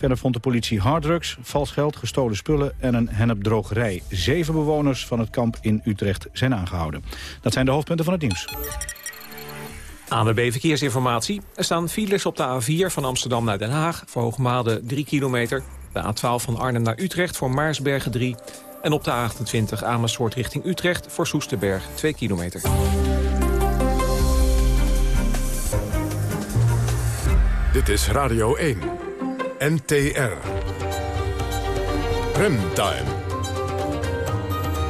Verder vond de politie harddrugs, vals geld, gestolen spullen en een hennepdrogerij. Zeven bewoners van het kamp in Utrecht zijn aangehouden. Dat zijn de hoofdpunten van het nieuws. ANWB Verkeersinformatie. Er staan files op de A4 van Amsterdam naar Den Haag... voor Hoogmade 3 kilometer. De A12 van Arnhem naar Utrecht voor Maarsbergen 3. En op de A28 Amersfoort richting Utrecht voor Soesterberg 2 kilometer. Dit is Radio 1. NTR. Remtime.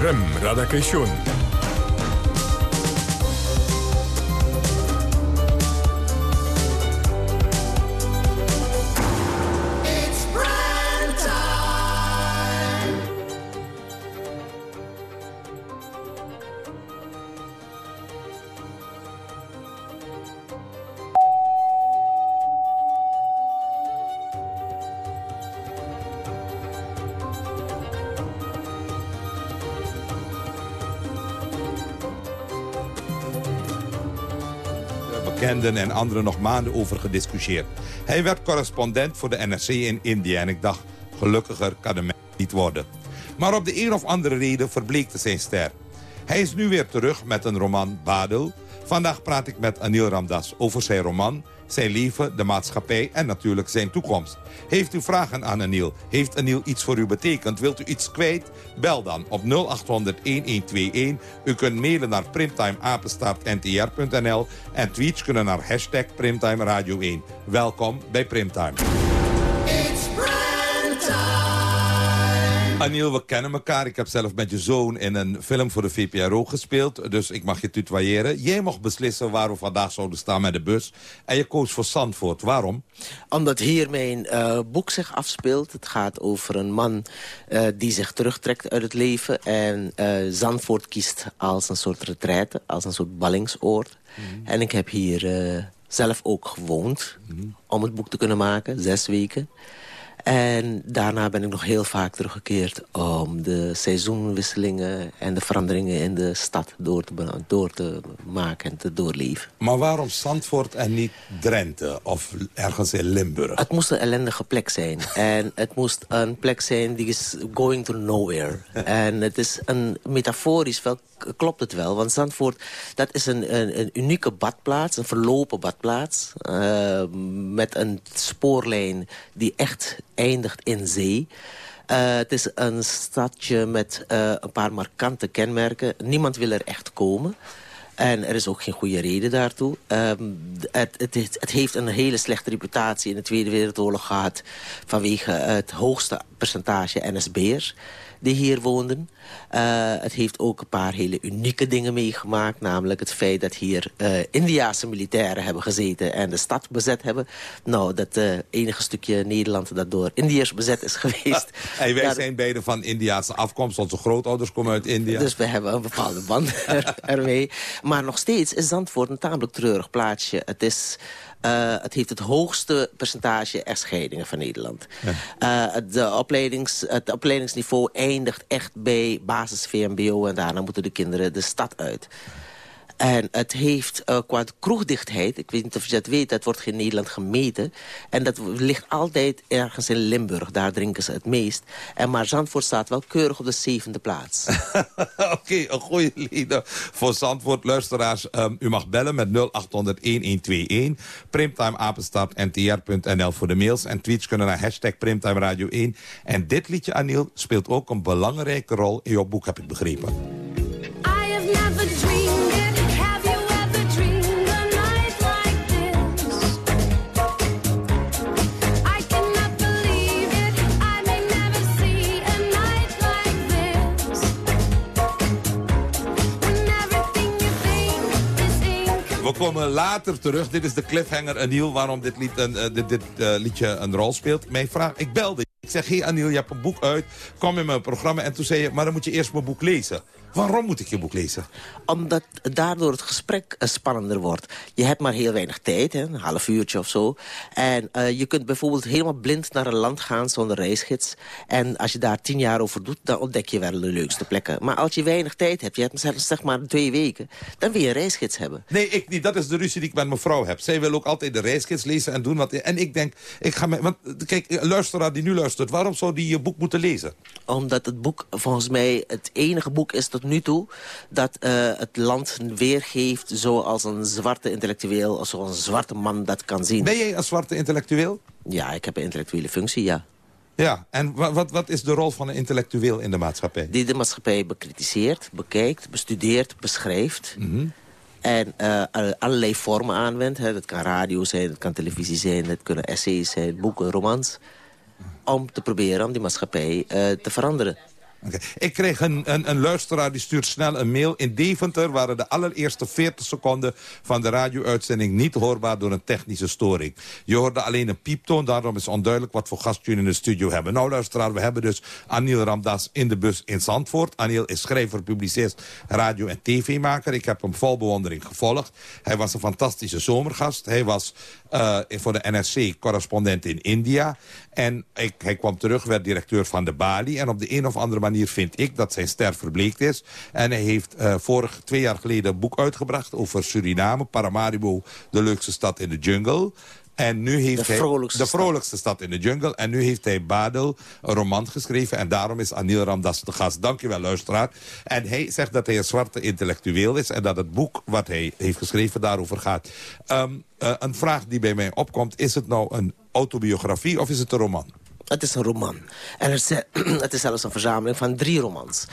Rem Radakation. En anderen nog maanden over gediscussieerd. Hij werd correspondent voor de NRC in India en ik dacht, gelukkiger kan de mens niet worden. Maar op de een of andere reden verbleekte zijn ster. Hij is nu weer terug met een roman Badel. Vandaag praat ik met Anil Ramdas over zijn roman zijn leven, de maatschappij en natuurlijk zijn toekomst. Heeft u vragen aan Anil? Heeft Anil iets voor u betekend? Wilt u iets kwijt? Bel dan op 0800-1121. U kunt mailen naar primtimeapenstaartntr.nl en tweets kunnen naar hashtag Primtime Radio 1. Welkom bij Primtime. Aniel, we kennen elkaar. Ik heb zelf met je zoon in een film voor de VPRO gespeeld. Dus ik mag je tutoyeren. Jij mocht beslissen waar we vandaag zouden staan met de bus. En je koos voor Zandvoort. Waarom? Omdat hier mijn uh, boek zich afspeelt. Het gaat over een man uh, die zich terugtrekt uit het leven. En uh, Zandvoort kiest als een soort retraite. Als een soort ballingsoord. Mm En ik heb hier zelf ook gewoond. Mm Om het boek te kunnen maken. Zes weken. En daarna ben ik nog heel vaak teruggekeerd om de seizoenwisselingen en de veranderingen in de stad door te, door te maken en te doorleven. Maar waarom Zandvoort en niet Drenthe of ergens in Limburg? Het moest een ellendige plek zijn. en het moest een plek zijn die is going to nowhere. en het is een metaforisch wel klopt het wel. Want Zandvoort, dat is een, een, een unieke badplaats, een verlopen badplaats. Uh, met een spoorlijn die echt eindigt in zee. Uh, het is een stadje met uh, een paar markante kenmerken. Niemand wil er echt komen. En er is ook geen goede reden daartoe. Um, het, het, het, heeft een hele slechte reputatie in de Tweede Wereldoorlog gehad... vanwege het hoogste percentage NSB'ers die hier woonden. Uh, het heeft ook een paar hele unieke dingen meegemaakt. Namelijk het feit dat hier uh, Indiaanse militairen hebben gezeten en de stad bezet hebben. Nou, dat uh, enige stukje Nederland dat door Indiërs bezet is geweest. wij zijn beide van Indiaanse afkomst. Onze grootouders komen uit India. Dus we hebben een bepaalde band er, ermee. Maar nog steeds is Zandvoort een tamelijk treurig plaatsje. Het is... Uh, het heeft het hoogste percentage echtscheidingen van Nederland. Ja. Uh, de opleidings, het opleidingsniveau eindigt echt bij basis VMBO... en daarna moeten de kinderen de stad uit. En het heeft uh, qua kroegdichtheid, ik weet niet of je dat weet... dat wordt in Nederland gemeten. En dat ligt altijd ergens in Limburg. Daar drinken ze het meest. En maar Zandvoort staat wel keurig op de zevende plaats. Oké, okay, een goede lieden voor Zandvoort. Luisteraars, um, u mag bellen met 0800-1121. Primtimeapenstaartntr.nl voor de mails. En tweets kunnen naar hashtag Primtime Radio 1. En dit liedje, Aniel, speelt ook een belangrijke rol in jouw boek, heb ik begrepen. I have never We komen later terug. Dit is de cliffhanger, Aniel, waarom dit, lied, uh, dit, dit uh, liedje een rol speelt. Mijn vraag, ik belde. Ik zeg, hey Aniel, je hebt een boek uit. Kom in mijn programma. En toen zei je, maar dan moet je eerst mijn boek lezen. Waarom moet ik je boek lezen? Omdat daardoor het gesprek uh, spannender wordt. Je hebt maar heel weinig tijd, hè, een half uurtje of zo. En uh, je kunt bijvoorbeeld helemaal blind naar een land gaan zonder reisgids. En als je daar tien jaar over doet, dan ontdek je wel de leukste plekken. Maar als je weinig tijd hebt, je hebt zelfs zeg maar twee weken... dan wil je een reisgids hebben. Nee, ik niet. Dat is de ruzie die ik met mijn vrouw heb. Zij wil ook altijd de reisgids lezen en doen wat... En ik denk, ik ga met... Want kijk, luisteraar die nu luistert, waarom zou die je boek moeten lezen? Omdat het boek volgens mij het enige boek is tot nu toe... dat uh, het land weergeeft zoals een zwarte intellectueel... of zoals een zwarte man dat kan zien. Ben jij een zwarte intellectueel? Ja, ik heb een intellectuele functie, ja. Ja, en wat, wat is de rol van een intellectueel in de maatschappij? Die de maatschappij bekritiseert, bekijkt, bestudeert, beschrijft... Mm -hmm. En uh, allerlei vormen aanwendt. Hè. Dat kan radio zijn, dat kan televisie zijn, dat kunnen essays zijn, boeken, romans. Om te proberen om die maatschappij uh, te veranderen. Ik kreeg een, een, een, luisteraar die stuurt snel een mail. In Deventer waren de allereerste 40 seconden van de radio-uitzending niet hoorbaar door een technische storing. Je hoorde alleen een pieptoon, daarom is onduidelijk wat voor gast jullie in de studio hebben. Nou luisteraar, we hebben dus Aniel Ramdas in de bus in Zandvoort. Aniel is schrijver, publicist, radio- en tv-maker. Ik heb hem vol bewondering gevolgd. Hij was een fantastische zomergast. Hij was uh, voor de NRC correspondent in India. En ik, hij kwam terug, werd directeur van de Bali. En op de een of andere manier vind ik dat zijn ster verbleekt is. En hij heeft uh, vorig twee jaar geleden een boek uitgebracht over Suriname. Paramaribo, de leukste stad in de jungle. En nu heeft de vrolijkste, hij, de vrolijkste stad. stad. in de jungle. En nu heeft hij Badel een roman geschreven. En daarom is Anil Ramdas de gast. Dankjewel, luisteraar. En hij zegt dat hij een zwarte intellectueel is. En dat het boek wat hij heeft geschreven daarover gaat. Um, uh, een vraag die bij mij opkomt. Is het nou een autobiografie of is het een roman? Het is een roman. En het is zelfs een verzameling van drie romans.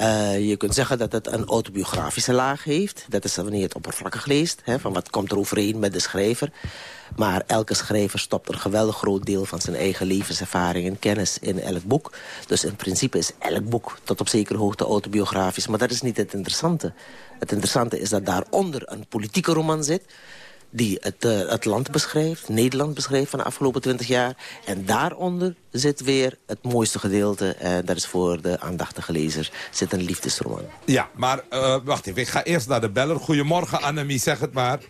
Uh, je kunt zeggen dat het een autobiografische laag heeft. Dat is wanneer je het oppervlakkig leest. Hè, van wat komt er overeen met de schrijver. Maar elke schrijver stopt een geweldig groot deel van zijn eigen levenservaring en kennis in elk boek. Dus in principe is elk boek tot op zekere hoogte autobiografisch. Maar dat is niet het interessante. Het interessante is dat daaronder een politieke roman zit die het, het land beschrijft, Nederland beschrijft van de afgelopen twintig jaar. En daaronder zit weer het mooiste gedeelte, en dat is voor de aandachtige lezer, zit een liefdesroman. Ja, maar uh, wacht even, ik ga eerst naar de beller. Goedemorgen Annemie, zeg het maar.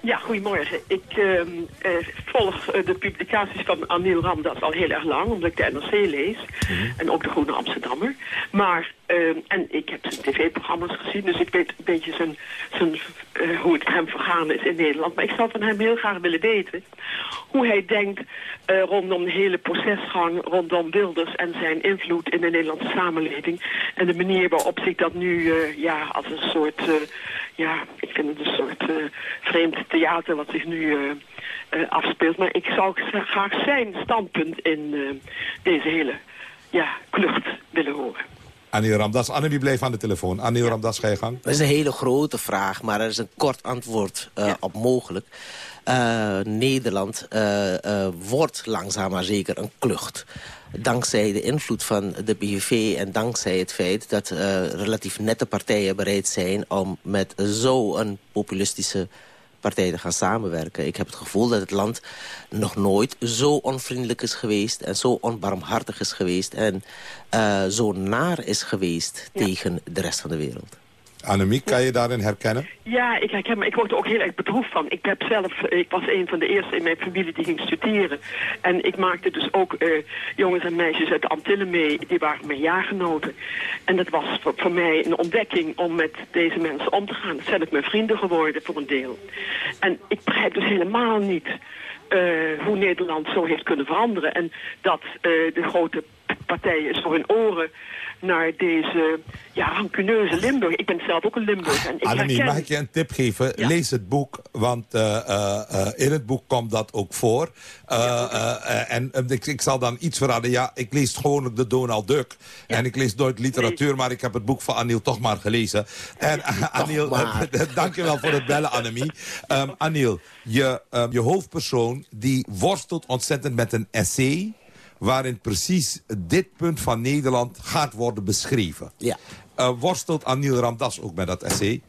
Ja, goedemorgen. Ik uh, uh, volg de publicaties van Anil Ramdas al heel erg lang, omdat ik de NRC lees. Mm -hmm. En ook de Groene Amsterdammer. Maar, uh, en ik heb zijn tv-programma's gezien, dus ik weet een beetje zijn, zijn, hoe het hem vergaan is in Nederland. Maar ik zou van hem heel graag willen weten hoe hij denkt rondom de hele procesgang, rondom Wilders en zijn invloed in de Nederlandse samenleving. En de manier waarop zich dat nu ja, als een soort, ja, ik vind het een soort vreemd theater wat zich nu uh, uh, afspeelt. Maar ik zou graag zijn standpunt in uh, deze hele ja, klucht willen horen. Anil Ramdas. Annemie bleef aan de telefoon. Anil Ramdas, ga je gang. Dat is een hele grote vraag, maar er is een kort antwoord uh, op mogelijk. Uh, Nederland uh, wordt langzaam maar zeker een klucht dankzij de invloed van de PVV en dankzij het feit dat uh, relatief nette partijen bereid zijn om met zo'n populistische partij te gaan samenwerken. Ik heb het gevoel dat het land nog nooit zo onvriendelijk is geweest... en zo onbarmhartig is geweest en uh, zo naar is geweest ja. tegen de rest van de wereld. Annemiek, kan je daarin herkennen? Ja, ik herken me. Ik word er ook heel erg bedroefd van. Ik, heb zelf, ik was een van de eerste in mijn familie die ging studeren. En ik maakte dus ook uh, jongens en meisjes uit de Antillen mee. Die waren mijn jaargenoten. En dat was voor, mij een ontdekking om met deze mensen om te gaan. Dat zijn mijn vrienden geworden voor een deel. En ik begrijp dus helemaal niet... Uh, hoe Nederland zo heeft kunnen veranderen. En dat de grote partijen voor hun oren naar deze ja, rancuneuze Limburg. Ik ben zelf ook een Limburg. En ik Annemie, mag ik je een tip geven? Ja. Lees het boek, want uh, uh, in het boek komt dat ook voor. En ik, ik, zal dan iets verraden. Ja, ik lees gewoon de Donald Duck. Ja. En ik lees nooit literatuur, nee. maar ik heb het boek van Aniel toch maar gelezen. En Aniel, dank je wel voor het bellen, Annemie. Um, Aniel, je, um, je hoofdpersoon die worstelt ontzettend met een essay waarin precies dit punt van Nederland gaat worden beschreven. Ja. Uh, worstelt Anil Ramdas ook met dat essay?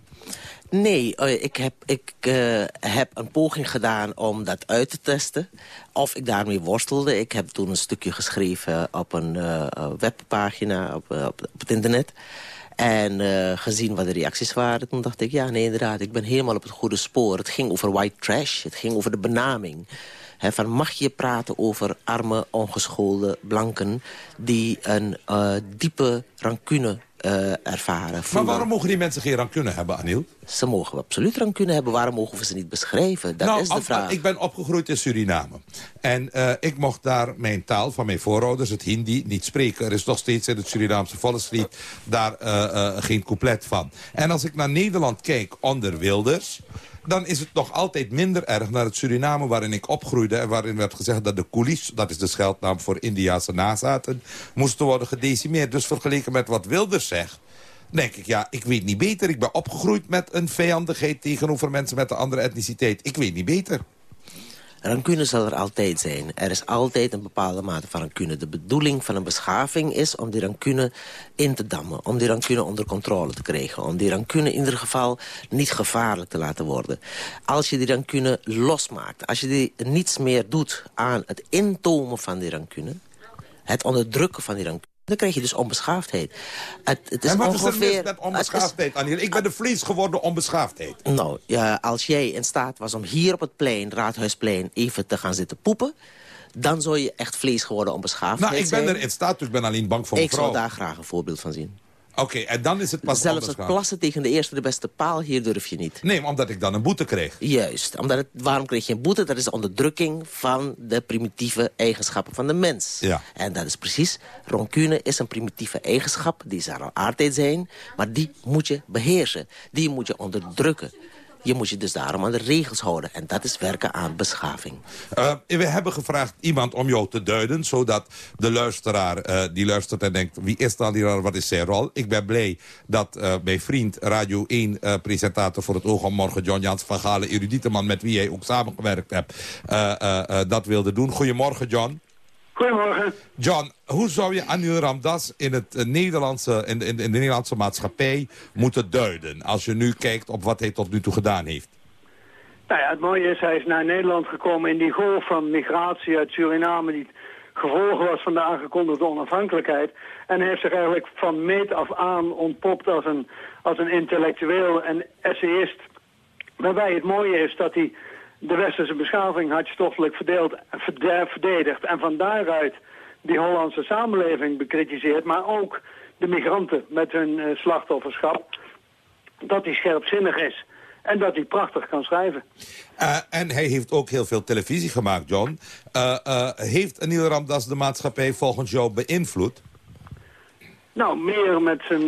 Nee, ik, heb, ik uh, heb een poging gedaan om dat uit te testen. Of ik daarmee worstelde. Ik heb toen een stukje geschreven op een uh, webpagina op, op, op, het internet. En uh, gezien wat de reacties waren, toen dacht ik... ja, nee, inderdaad, ik ben helemaal op het goede spoor. Het ging over white trash, het ging over de benaming. He, van mag je praten over arme, ongeschoolde blanken... die een uh, diepe rancune uh, ervaren. Maar waarom mogen die mensen geen rancune hebben, Anil? Ze mogen absoluut rancune hebben. Waarom mogen we ze niet beschrijven? Dat nou, is de vraag. Ik ben opgegroeid in Suriname. En uh, ik mocht daar mijn taal van mijn voorouders, het Hindi, niet spreken. Er is nog steeds in het Surinaamse volkslied daar uh, geen couplet van. En als ik naar Nederland kijk onder Wilders dan is het nog altijd minder erg naar het Suriname waarin ik opgroeide... en waarin werd gezegd dat de coolies, dat is de scheldnaam voor Indiaanse nazaten... moesten worden gedecimeerd. Dus vergeleken met wat Wilders zegt denk ik, ja, ik weet niet beter. Ik ben opgegroeid met een vijandigheid tegenover mensen met een andere etniciteit. Ik weet niet beter. Rancune zal er altijd zijn. Er is altijd een bepaalde mate van rancune. De bedoeling van een beschaving is om die rancune in te dammen. Om die rancune onder controle te krijgen. Om die rancune in ieder geval niet gevaarlijk te laten worden. Als je die rancune losmaakt. Als je die niets meer doet aan het intomen van die rancune. Het onderdrukken van die rancune dan krijg je dus onbeschaafdheid. Het, het is en wat ongeveer, is er mis met onbeschaafdheid, is, Aniel? Ik ben de vlees geworden onbeschaafdheid. Nou, ja, als jij in staat was om hier op het plein, Raadhuisplein... even te gaan zitten poepen... dan zou je echt vlees geworden onbeschaafdheid Nou, ik ben zijn. er in staat, dus ik ben alleen bang voor Ik mevrouw. zou daar graag een voorbeeld van zien. Oké, okay, en dan is het pas Zelfs het plassen tegen de eerste de beste paal, hier durf je niet. Nee, omdat ik dan een boete kreeg. Juist. Omdat het, waarom kreeg je een boete? Dat is de onderdrukking van de primitieve eigenschappen van de mens. Ja. En dat is precies, rancune is een primitieve eigenschap, die zal er altijd zijn, maar die moet je beheersen. Die moet je onderdrukken. Je moet je dus daarom aan de regels houden. En dat is werken aan beschaving. Uh, we hebben gevraagd iemand om jou te duiden... zodat de luisteraar uh, die luistert en denkt... wie is dan die wat is zijn rol? Ik ben blij dat uh, mijn vriend Radio 1-presentator voor het oog om morgen... John Jans van Galen, erudite man met wie jij ook samengewerkt hebt... dat wilde doen. Goedemorgen, John. Goedemorgen. John, hoe zou je Anil Ramdas in, het, uh, Nederlandse, in, in, in, de Nederlandse maatschappij moeten duiden... als je nu kijkt op wat hij tot nu toe gedaan heeft? Nou ja, het mooie is, hij is naar Nederland gekomen in die golf van migratie uit Suriname... die gevolg was van de aangekondigde onafhankelijkheid. En hij heeft zich eigenlijk van meet af aan ontpopt als een, als een intellectueel en essayist. Waarbij het mooie is dat hij de westerse beschaving hartstochtelijk verdeeld, verdedigd. En van daaruit die Hollandse samenleving bekritiseerd, maar ook de migranten met hun uh, slachtofferschap. Dat hij scherpzinnig is en dat hij prachtig kan schrijven. Uh, en hij heeft ook heel veel televisie gemaakt, John. Uh, heeft Anil Ramdas de maatschappij volgens jou beïnvloed? Nou, meer met zijn,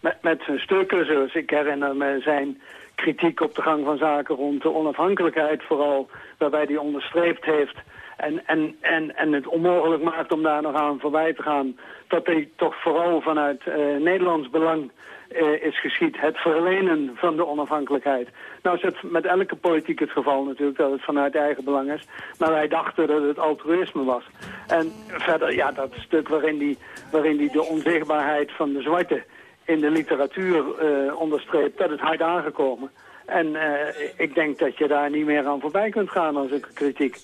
met, met zijn stukken, zoals ik herinner me zijn kritiek op de gang van zaken rond de onafhankelijkheid vooral, waarbij hij onderstreept heeft En, en, en, en het onmogelijk maakt om daar nog aan voorbij te gaan. Dat hij toch vooral vanuit Nederlands belang is geschied. Het verlenen van de onafhankelijkheid. Nou is het met elke politiek het geval natuurlijk dat het vanuit eigen belang is. Maar wij dachten dat het altruïsme was. En verder, ja, dat stuk waarin die, waarin die de onzichtbaarheid van de zwarte in de literatuur uh, onderstreept, dat het hard aangekomen. En uh, ik denk dat je daar niet meer aan voorbij kunt gaan als een kritiek.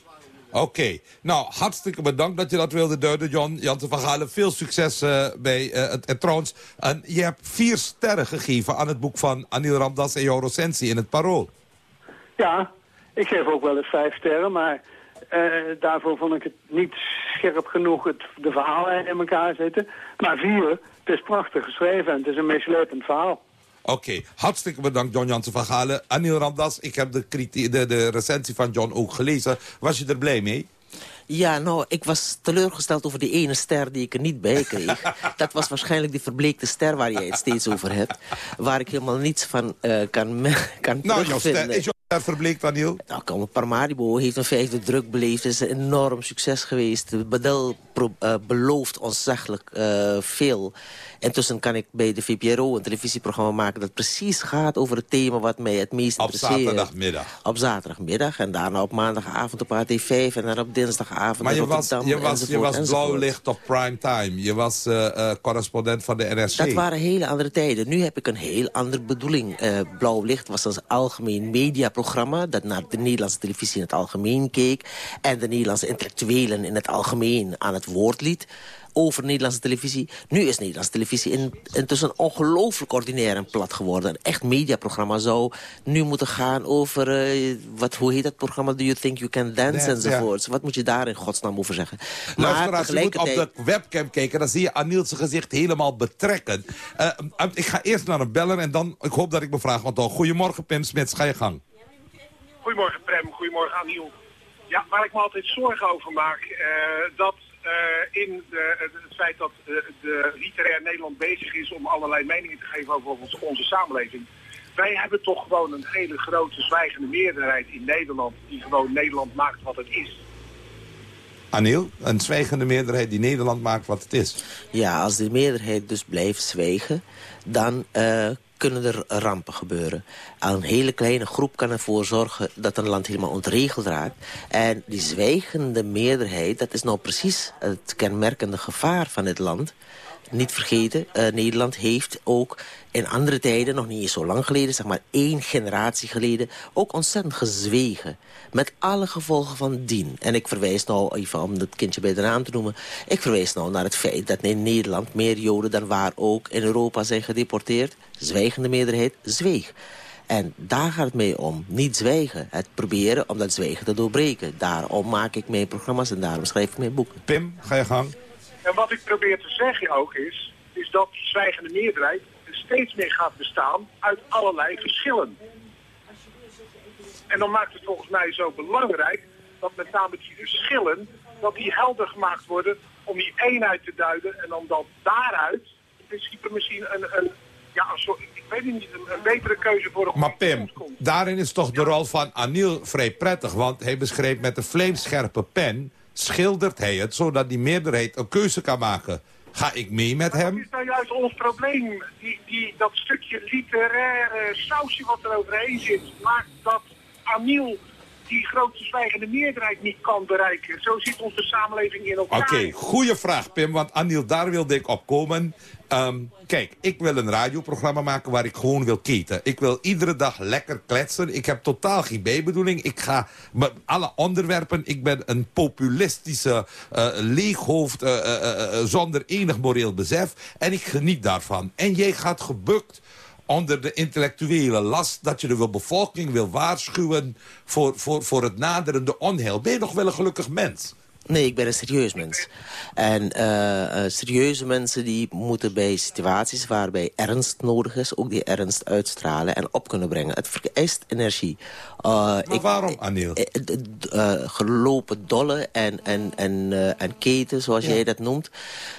Oké. Nou, hartstikke bedankt dat je dat wilde duiden, John Jansen van Galen. Veel succes uh, bij uh, het, het trouwens. En je hebt vier sterren gegeven aan het boek van Anil Ramdas en jouw recensie in het Parool. Ja, ik geef ook wel eens vijf sterren, maar uh, daarvoor vond ik het niet scherp genoeg het, de verhalen in elkaar zitten. Maar vier, het is prachtig geschreven en het is een meeslepend verhaal. Oké, hartstikke bedankt John Jansen van Galen. Anil Ramdas, ik heb de, de, de recensie van John ook gelezen. Was je er blij mee? Ja, nou, ik was teleurgesteld over die ene ster die ik er niet bij kreeg. dat was waarschijnlijk die verbleekte ster waar jij het steeds over hebt. Waar ik helemaal niets van uh, kan, kan nou, terugvinden. Is jouw ster verbleekt, Daniel? Nou, kom, Paramaribo heeft een vijfde druk beleefd. Het is een enorm succes geweest. De model uh, belooft ontzaglijk uh, veel. Intussen kan ik bij de VPRO een televisieprogramma maken... dat precies gaat over het thema wat mij het meest interesseert. Op zaterdagmiddag? Op zaterdagmiddag. En daarna op maandagavond op AT5. En dan op dinsdagavond maar je was, je was, je was blauw licht op prime time. Je was uh, uh, correspondent van de NRC. Dat waren hele andere tijden. Nu heb ik een heel andere bedoeling. Blauw licht was een algemeen mediaprogramma... dat naar de Nederlandse televisie in het algemeen keek... en de Nederlandse intellectuelen in het algemeen aan het woord liet over Nederlandse televisie. Nu is Nederlandse televisie in, intussen ongelooflijk ordinair en plat geworden. Een echt mediaprogramma zou nu moeten gaan over... Uh, wat, hoe heet dat programma? Do you think you can dance? Ja, enzovoorts. Ja. Wat moet je daar in godsnaam over zeggen? Maar als je moet op de webcam kijken... dan zie je Aniels gezicht helemaal betrekken. Uh, ik ga eerst naar een beller en dan... Ik hoop dat ik me vraag want al. Goedemorgen, Pim Smits. Ga je gang. Goedemorgen, Prem. Goedemorgen, Aniel. Ja, waar ik me altijd zorgen over maak... Uh, dat uh, in de, het feit dat uh, de literair Nederland bezig is om allerlei meningen te geven over onze, onze, samenleving. Wij hebben toch gewoon een hele grote zwijgende meerderheid in Nederland die gewoon Nederland maakt wat het is. Anil, een zwijgende meerderheid die Nederland maakt wat het is. Ja, als de meerderheid dus blijft zwijgen, dan uh, kunnen er rampen gebeuren. Een hele kleine groep kan ervoor zorgen dat een land helemaal ontregeld raakt. En die zwijgende meerderheid, dat is nou precies het kenmerkende gevaar van het land niet vergeten, uh, Nederland heeft ook in andere tijden, nog niet zo lang geleden... zeg maar één generatie geleden, ook ontzettend gezwegen. Met alle gevolgen van dien. En ik verwijs nou, even om het kindje bij de naam te noemen... ik verwijs nou naar het feit dat in Nederland meer Joden dan waar ook in Europa zijn gedeporteerd. Zwijgende meerderheid zweeg. En daar gaat het mee om. Niet zwijgen. Het proberen om dat zwijgen te doorbreken. Daarom maak ik mijn programma's en daarom schrijf ik mijn boeken. Pim, ga je gang. En wat ik probeer te zeggen ook is, is dat die zwijgende meerderheid steeds meer gaat bestaan uit allerlei verschillen. En dan maakt het volgens mij zo belangrijk dat met name die verschillen, dat die helder gemaakt worden om die eenheid te duiden en om dan daaruit in principe misschien een, een ja, een soort, ik weet niet, een, een betere keuze voor een Maar Pim, daarin is toch de rol van Anil vrij prettig, want hij beschreef met een vleemscherpe pen schildert hij het zodat die meerderheid een keuze kan maken. Ga ik mee met hem? Dat is nou juist ons probleem. Die, die, dat stukje literaire sausje wat er overheen zit... maakt dat Aniel die grote zwijgende meerderheid niet kan bereiken. Zo zit onze samenleving in elkaar. Oké, goede vraag Pim, want Aniel, daar wilde ik op komen. Um, kijk, ik wil een radioprogramma maken waar ik gewoon wil keten. Ik wil iedere dag lekker kletsen. Ik heb totaal geen bijbedoeling. Ik ga met alle onderwerpen... Ik ben een populistische uh, leeghoofd uh, uh, zonder enig moreel besef. En ik geniet daarvan. En jij gaat gebukt onder de intellectuele last... dat je de bevolking wil waarschuwen voor, voor, voor het naderende onheil. Ben je nog wel een gelukkig mens? Nee, ik ben een serieus mens. En uh, uh, serieuze mensen die moeten bij situaties waarbij ernst nodig is... ook die ernst uitstralen en op kunnen brengen. Het vereist energie. Uh, maar ik, waarom, Anil? gelopen dolle en, en, en, en keten, zoals ja. jij dat noemt...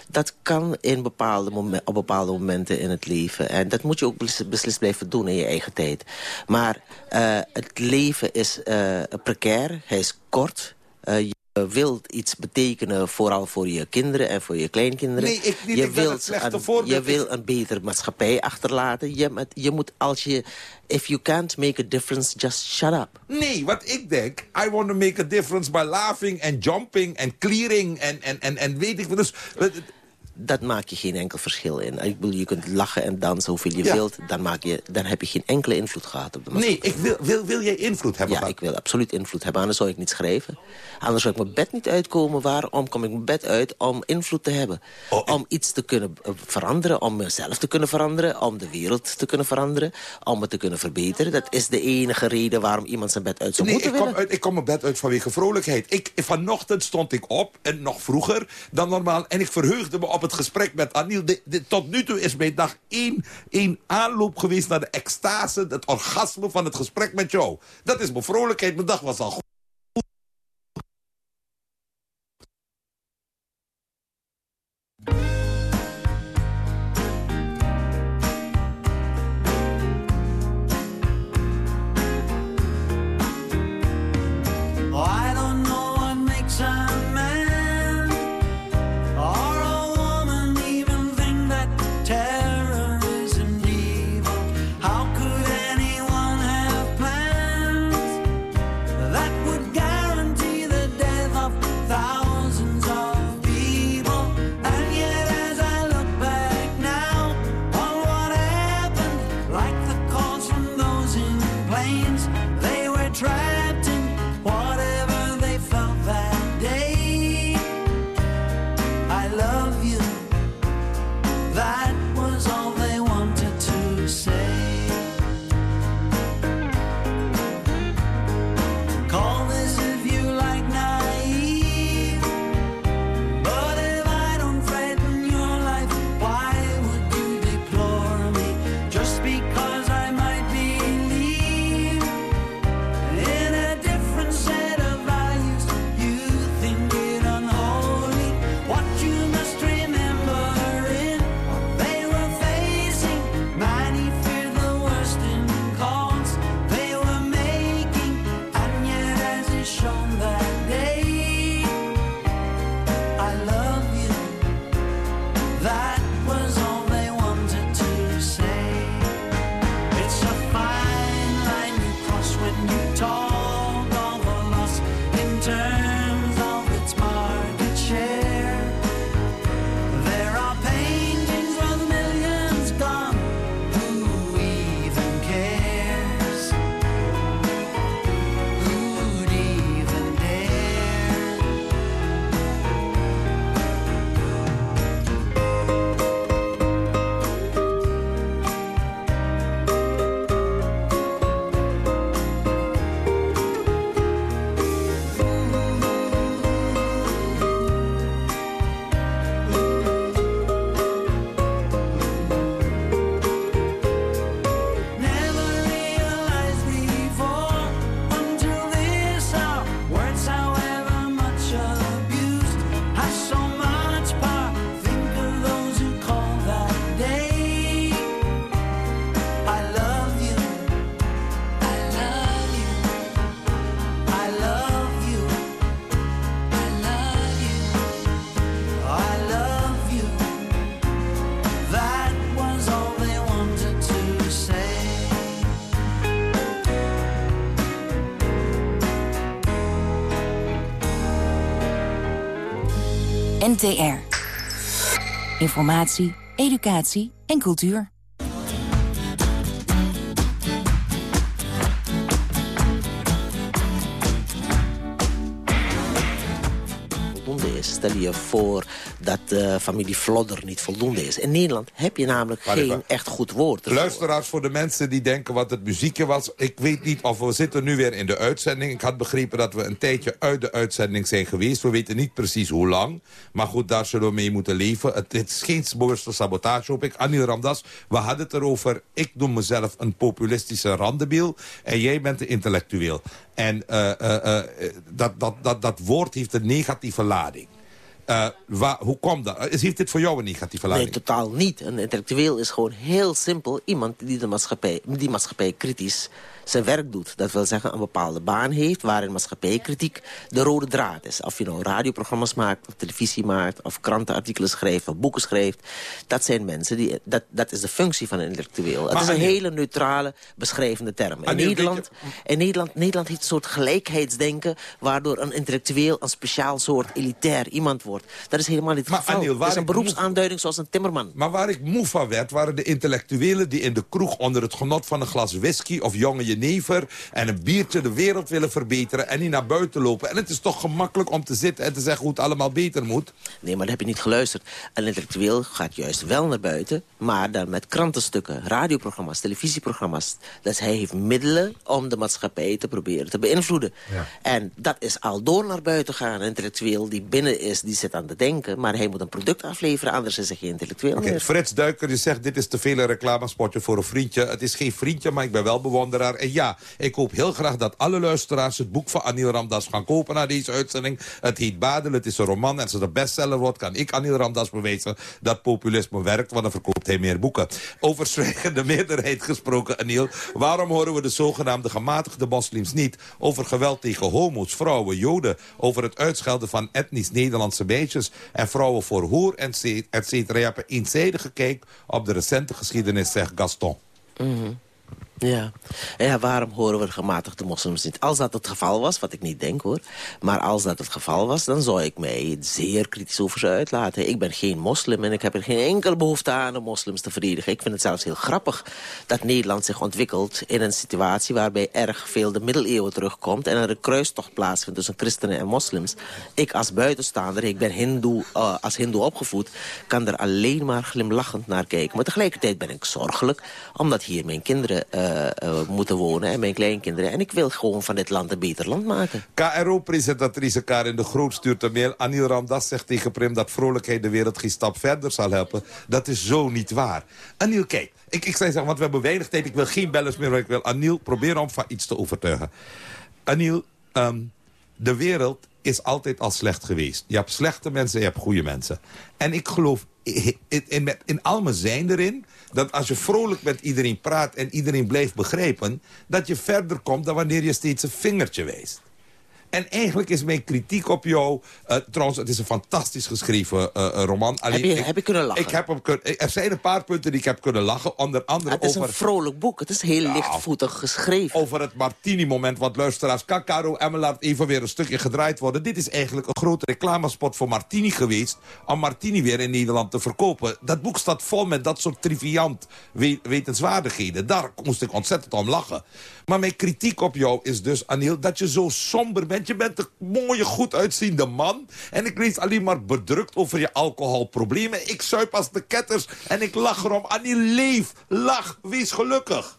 dat kan in bepaalde op bepaalde momenten in het leven. En dat moet je ook beslist blijven doen in je eigen tijd. Maar het leven is precair, hij is kort... wilt iets betekenen vooral voor je kinderen en voor je kleinkinderen. Nee, ik niet. Je ik wilt een. Je wil een betere maatschappij achterlaten. Je, je moet als je... If you can't make a difference, just shut up. Nee, wat ik denk, I want to make a difference by laughing and jumping and clearing en, en, en, en weet ik wat. Dus, eh, Dat maak je geen enkel verschil in. Ik bedoel, je kunt lachen en dansen hoeveel je Ja. wilt. Dan, maak je, dan heb je geen enkele invloed gehad op de nee, maatschappij. ik wil, wil, wil jij invloed hebben? Ja, ik wil absoluut invloed hebben. Anders zou ik niet schrijven. Anders zou ik mijn bed niet uitkomen. Waarom kom ik mijn bed uit? Om invloed te hebben. Om iets te kunnen eh, veranderen. Om mezelf te kunnen veranderen. Om de wereld te kunnen veranderen. Om het te kunnen verbeteren. Dat is de enige reden waarom iemand zijn bed uit zou Nee, moeten ik kom, uit, ik kom mijn bed uit vanwege vrolijkheid. Ik, vanochtend stond ik op, en nog vroeger dan normaal... en ik verheugde me op het gesprek met Aniel. Tot nu toe is mijn dag één, één aanloop geweest naar de extase... het orgasme van het gesprek met jou. Dat is mijn vrolijkheid. Mijn dag was al goed. In NTR. Informatie, educatie en cultuur. Stel je voor dat de familie Vlodder niet voldoende is. In Nederland heb je namelijk geen echt goed woord. Luisteraars, voor de mensen die denken wat het muziekje was... ik weet niet of we zitten nu weer in de uitzending. Ik had begrepen dat we een tijdje uit de uitzending zijn geweest. We weten niet precies hoe lang. Maar goed, daar zullen we mee moeten leven. Het, het is geen bewuste sabotage, hoop ik. Anil Ramdas, we hadden het erover... ik noem mezelf een populistische randebiel... en jij bent de intellectueel. En eh, eh, eh, dat, dat, dat, dat woord heeft een negatieve lading. Eh, waar, hoe komt dat? Is- Heeft dit voor jou een negatieve lading? Nee, totaal niet. Een intellectueel is gewoon heel simpel iemand die de maatschappij, die maatschappij kritisch zijn werk doet. Dat wil zeggen een bepaalde baan heeft waarin maatschappijkritiek de rode draad is. Of je nou radioprogramma's maakt, of televisie maakt, of krantenartikelen schrijft, of boeken schrijft. Dat zijn mensen, die, dat, dat is de functie van een intellectueel. Het is een Anil- hele neutrale, beschrijvende term. In Anil, Nederland, in Nederland, Nederland heeft een soort gelijkheidsdenken... waardoor een intellectueel een speciaal soort elitair iemand wordt. Dat is helemaal niet het Maar geval. Anil, waar het is een beroepsaanduiding zoals een timmerman. Maar waar ik moe van werd, waren de intellectuelen die in de kroeg onder het genot van een glas whisky of jonge jenever en een biertje de wereld willen verbeteren en niet naar buiten lopen. En het is toch gemakkelijk om te zitten en te zeggen hoe het allemaal beter moet? Nee, maar dan heb je niet geluisterd. Een intellectueel gaat juist wel naar buiten... maar dan met krantenstukken, radioprogramma's, televisieprogramma's. Dus hij heeft middelen om de maatschappij te proberen te beïnvloeden. En dat is al door naar buiten gaan. Een intellectueel die binnen is, die zit aan te denken... maar hij moet een product afleveren, anders is hij geen intellectueel Oké, meer. Frits Duiker, je zegt dit is te veel een reclamespotje voor een vriendje. Het is geen vriendje, maar ik ben wel bewonderaar. En ja, ik hoop heel graag dat alle luisteraars het boek van Anil Ramdas gaan kopen na deze uitzending. Het heet Badel, het is een roman. En als het een bestseller wordt, kan ik Anil Ramdas bewijzen dat populisme werkt, want dan verkoopt hij meer boeken. Over zwijgende meerderheid gesproken, Anil. Waarom horen we de zogenaamde gematigde moslims niet over geweld tegen homo's, vrouwen, joden, over het uitschelden van etnisch Nederlandse meisjes en vrouwen voor hoer, et cetera. Je hebt een eenzijdige kijk op de recente geschiedenis, zegt Gaston. Mhm. Ja. ja, waarom horen we de gematigde moslims niet? Als dat het geval was, wat ik niet denk hoor... maar als dat het geval was, dan zou ik mij zeer kritisch over ze uitlaten. Ik ben geen moslim en ik heb er geen enkele behoefte aan om moslims te verdedigen. Ik vind het zelfs heel grappig dat Nederland zich ontwikkelt... in een situatie waarbij erg veel de middeleeuwen terugkomt... en er een kruistocht plaatsvindt tussen christenen en moslims. Ik als buitenstaander, ik ben hindoe, eh, als hindoe opgevoed... kan er alleen maar glimlachend naar kijken. Maar tegelijkertijd ben ik zorgelijk, omdat hier mijn kinderen... eh, moeten wonen en mijn kleinkinderen. En ik wil gewoon van dit land een beter land maken. KRO-presentatrice Karin de Groot stuurt een mail. Anil Ramdas zegt tegen Prim dat vrolijkheid de wereld geen stap verder zal helpen. Dat is zo niet waar. Anil, kijk. Ik, ik zei zeggen, want we hebben weinig tijd. Ik wil geen bellers meer, maar ik wil Anil proberen om van iets te overtuigen. Anil, ehm, de wereld is altijd al slecht geweest. Je hebt slechte mensen, je hebt goede mensen. En ik geloof in, in, al mijn zijn erin... dat als je vrolijk met iedereen praat en iedereen blijft begrijpen... dat je verder komt dan wanneer je steeds een vingertje wijst. En eigenlijk is mijn kritiek op jou... eh, trouwens, het is een fantastisch geschreven eh, eh, roman. Alleen, je- ik- heb je kunnen lachen? Ik heb hem er zijn een paar punten die ik heb kunnen lachen. Onder andere Het is over... een vrolijk boek. Het is heel Nou, lichtvoetig geschreven. Over het Martini-moment, wat luisteraars... kan Caro Emmelard even weer een stukje gedraaid worden? Dit is eigenlijk een grote reclamespot voor Martini geweest... om Martini weer in Nederland te verkopen. Dat boek staat vol met dat soort triviant we- wetenswaardigheden. Daar moest ik ontzettend om lachen. Maar mijn kritiek op jou is dus, Anil, dat je zo somber bent. Je bent een mooie, goed uitziende man. En ik lees alleen maar bedrukt over je alcoholproblemen. Ik zuip als de ketters en ik lach erom. Anil, leef, lach, wees gelukkig.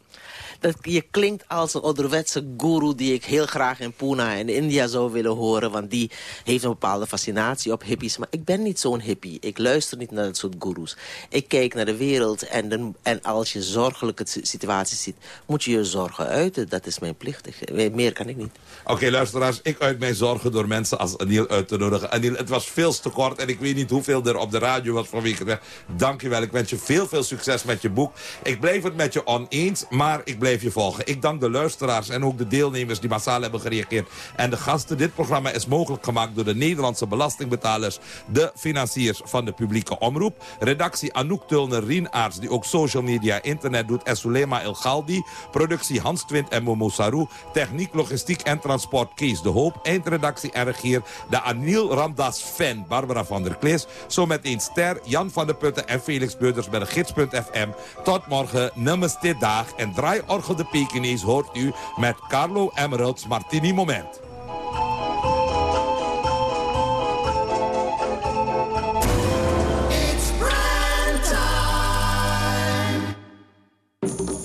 Dat, je klinkt als een ouderwetse guru die ik heel graag in Pune in India zou willen horen. Want die heeft een bepaalde fascinatie op hippies. Maar ik ben niet zo'n hippie. Ik luister niet naar dat soort gurus. Ik kijk naar de wereld en, en als je zorgelijke si- situaties ziet... moet je je zorgen uiten. Dat is mijn plicht. Ik- Meer kan ik niet. Oké, luisteraars, ik uit mijn zorgen door mensen als Aniel uit te nodigen. Aniel, het was veel te kort en ik weet niet hoeveel er op de radio was vanwege de... Dank je wel, ik wens je veel, veel succes met je boek. Ik blijf het met je oneens, maar ik volgen. Ik dank de luisteraars en ook de deelnemers die massaal hebben gereageerd. En de gasten, dit programma is mogelijk gemaakt door de Nederlandse belastingbetalers... de financiers van de publieke omroep. Redactie Anouk Tulner, Rien Aarts, die ook social media, internet doet... en Sulema El Galdi. Productie Hans Twint en Momo Sarou. Techniek, logistiek en transport Kees de Hoop. Eindredactie en regier de Anil Ramdas fan Barbara van der Klees. Zo meteen Ster, Jan van der Putten en Felix Beuters bij de gids.fm. Tot morgen, namaste dag. En draai Orgel de Pekinees hoort u met Carlo Emeralds Martini Moment.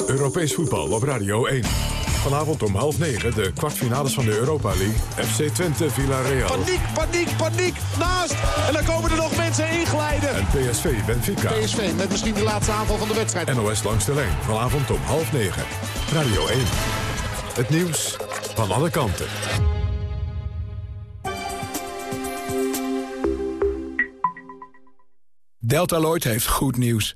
Europees voetbal op Radio 1. Vanavond om half negen de kwartfinales van de Europa League. FC Twente Villarreal. Paniek, paniek, paniek. Naast. En dan komen er nog mensen inglijden. En PSV Benfica. PSV met misschien de laatste aanval van de wedstrijd. NOS langs de lijn. Vanavond om half negen. Radio 1. Het nieuws van alle kanten. Deltaloid heeft goed nieuws.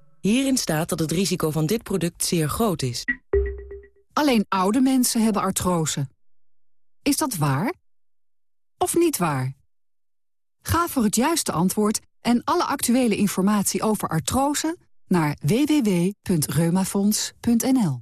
Hierin staat dat het risico van dit product zeer groot is. Alleen oude mensen hebben artrose. Is dat waar? Of niet waar? Ga voor het juiste antwoord en alle actuele informatie over artrose naar www.reumafonds.nl.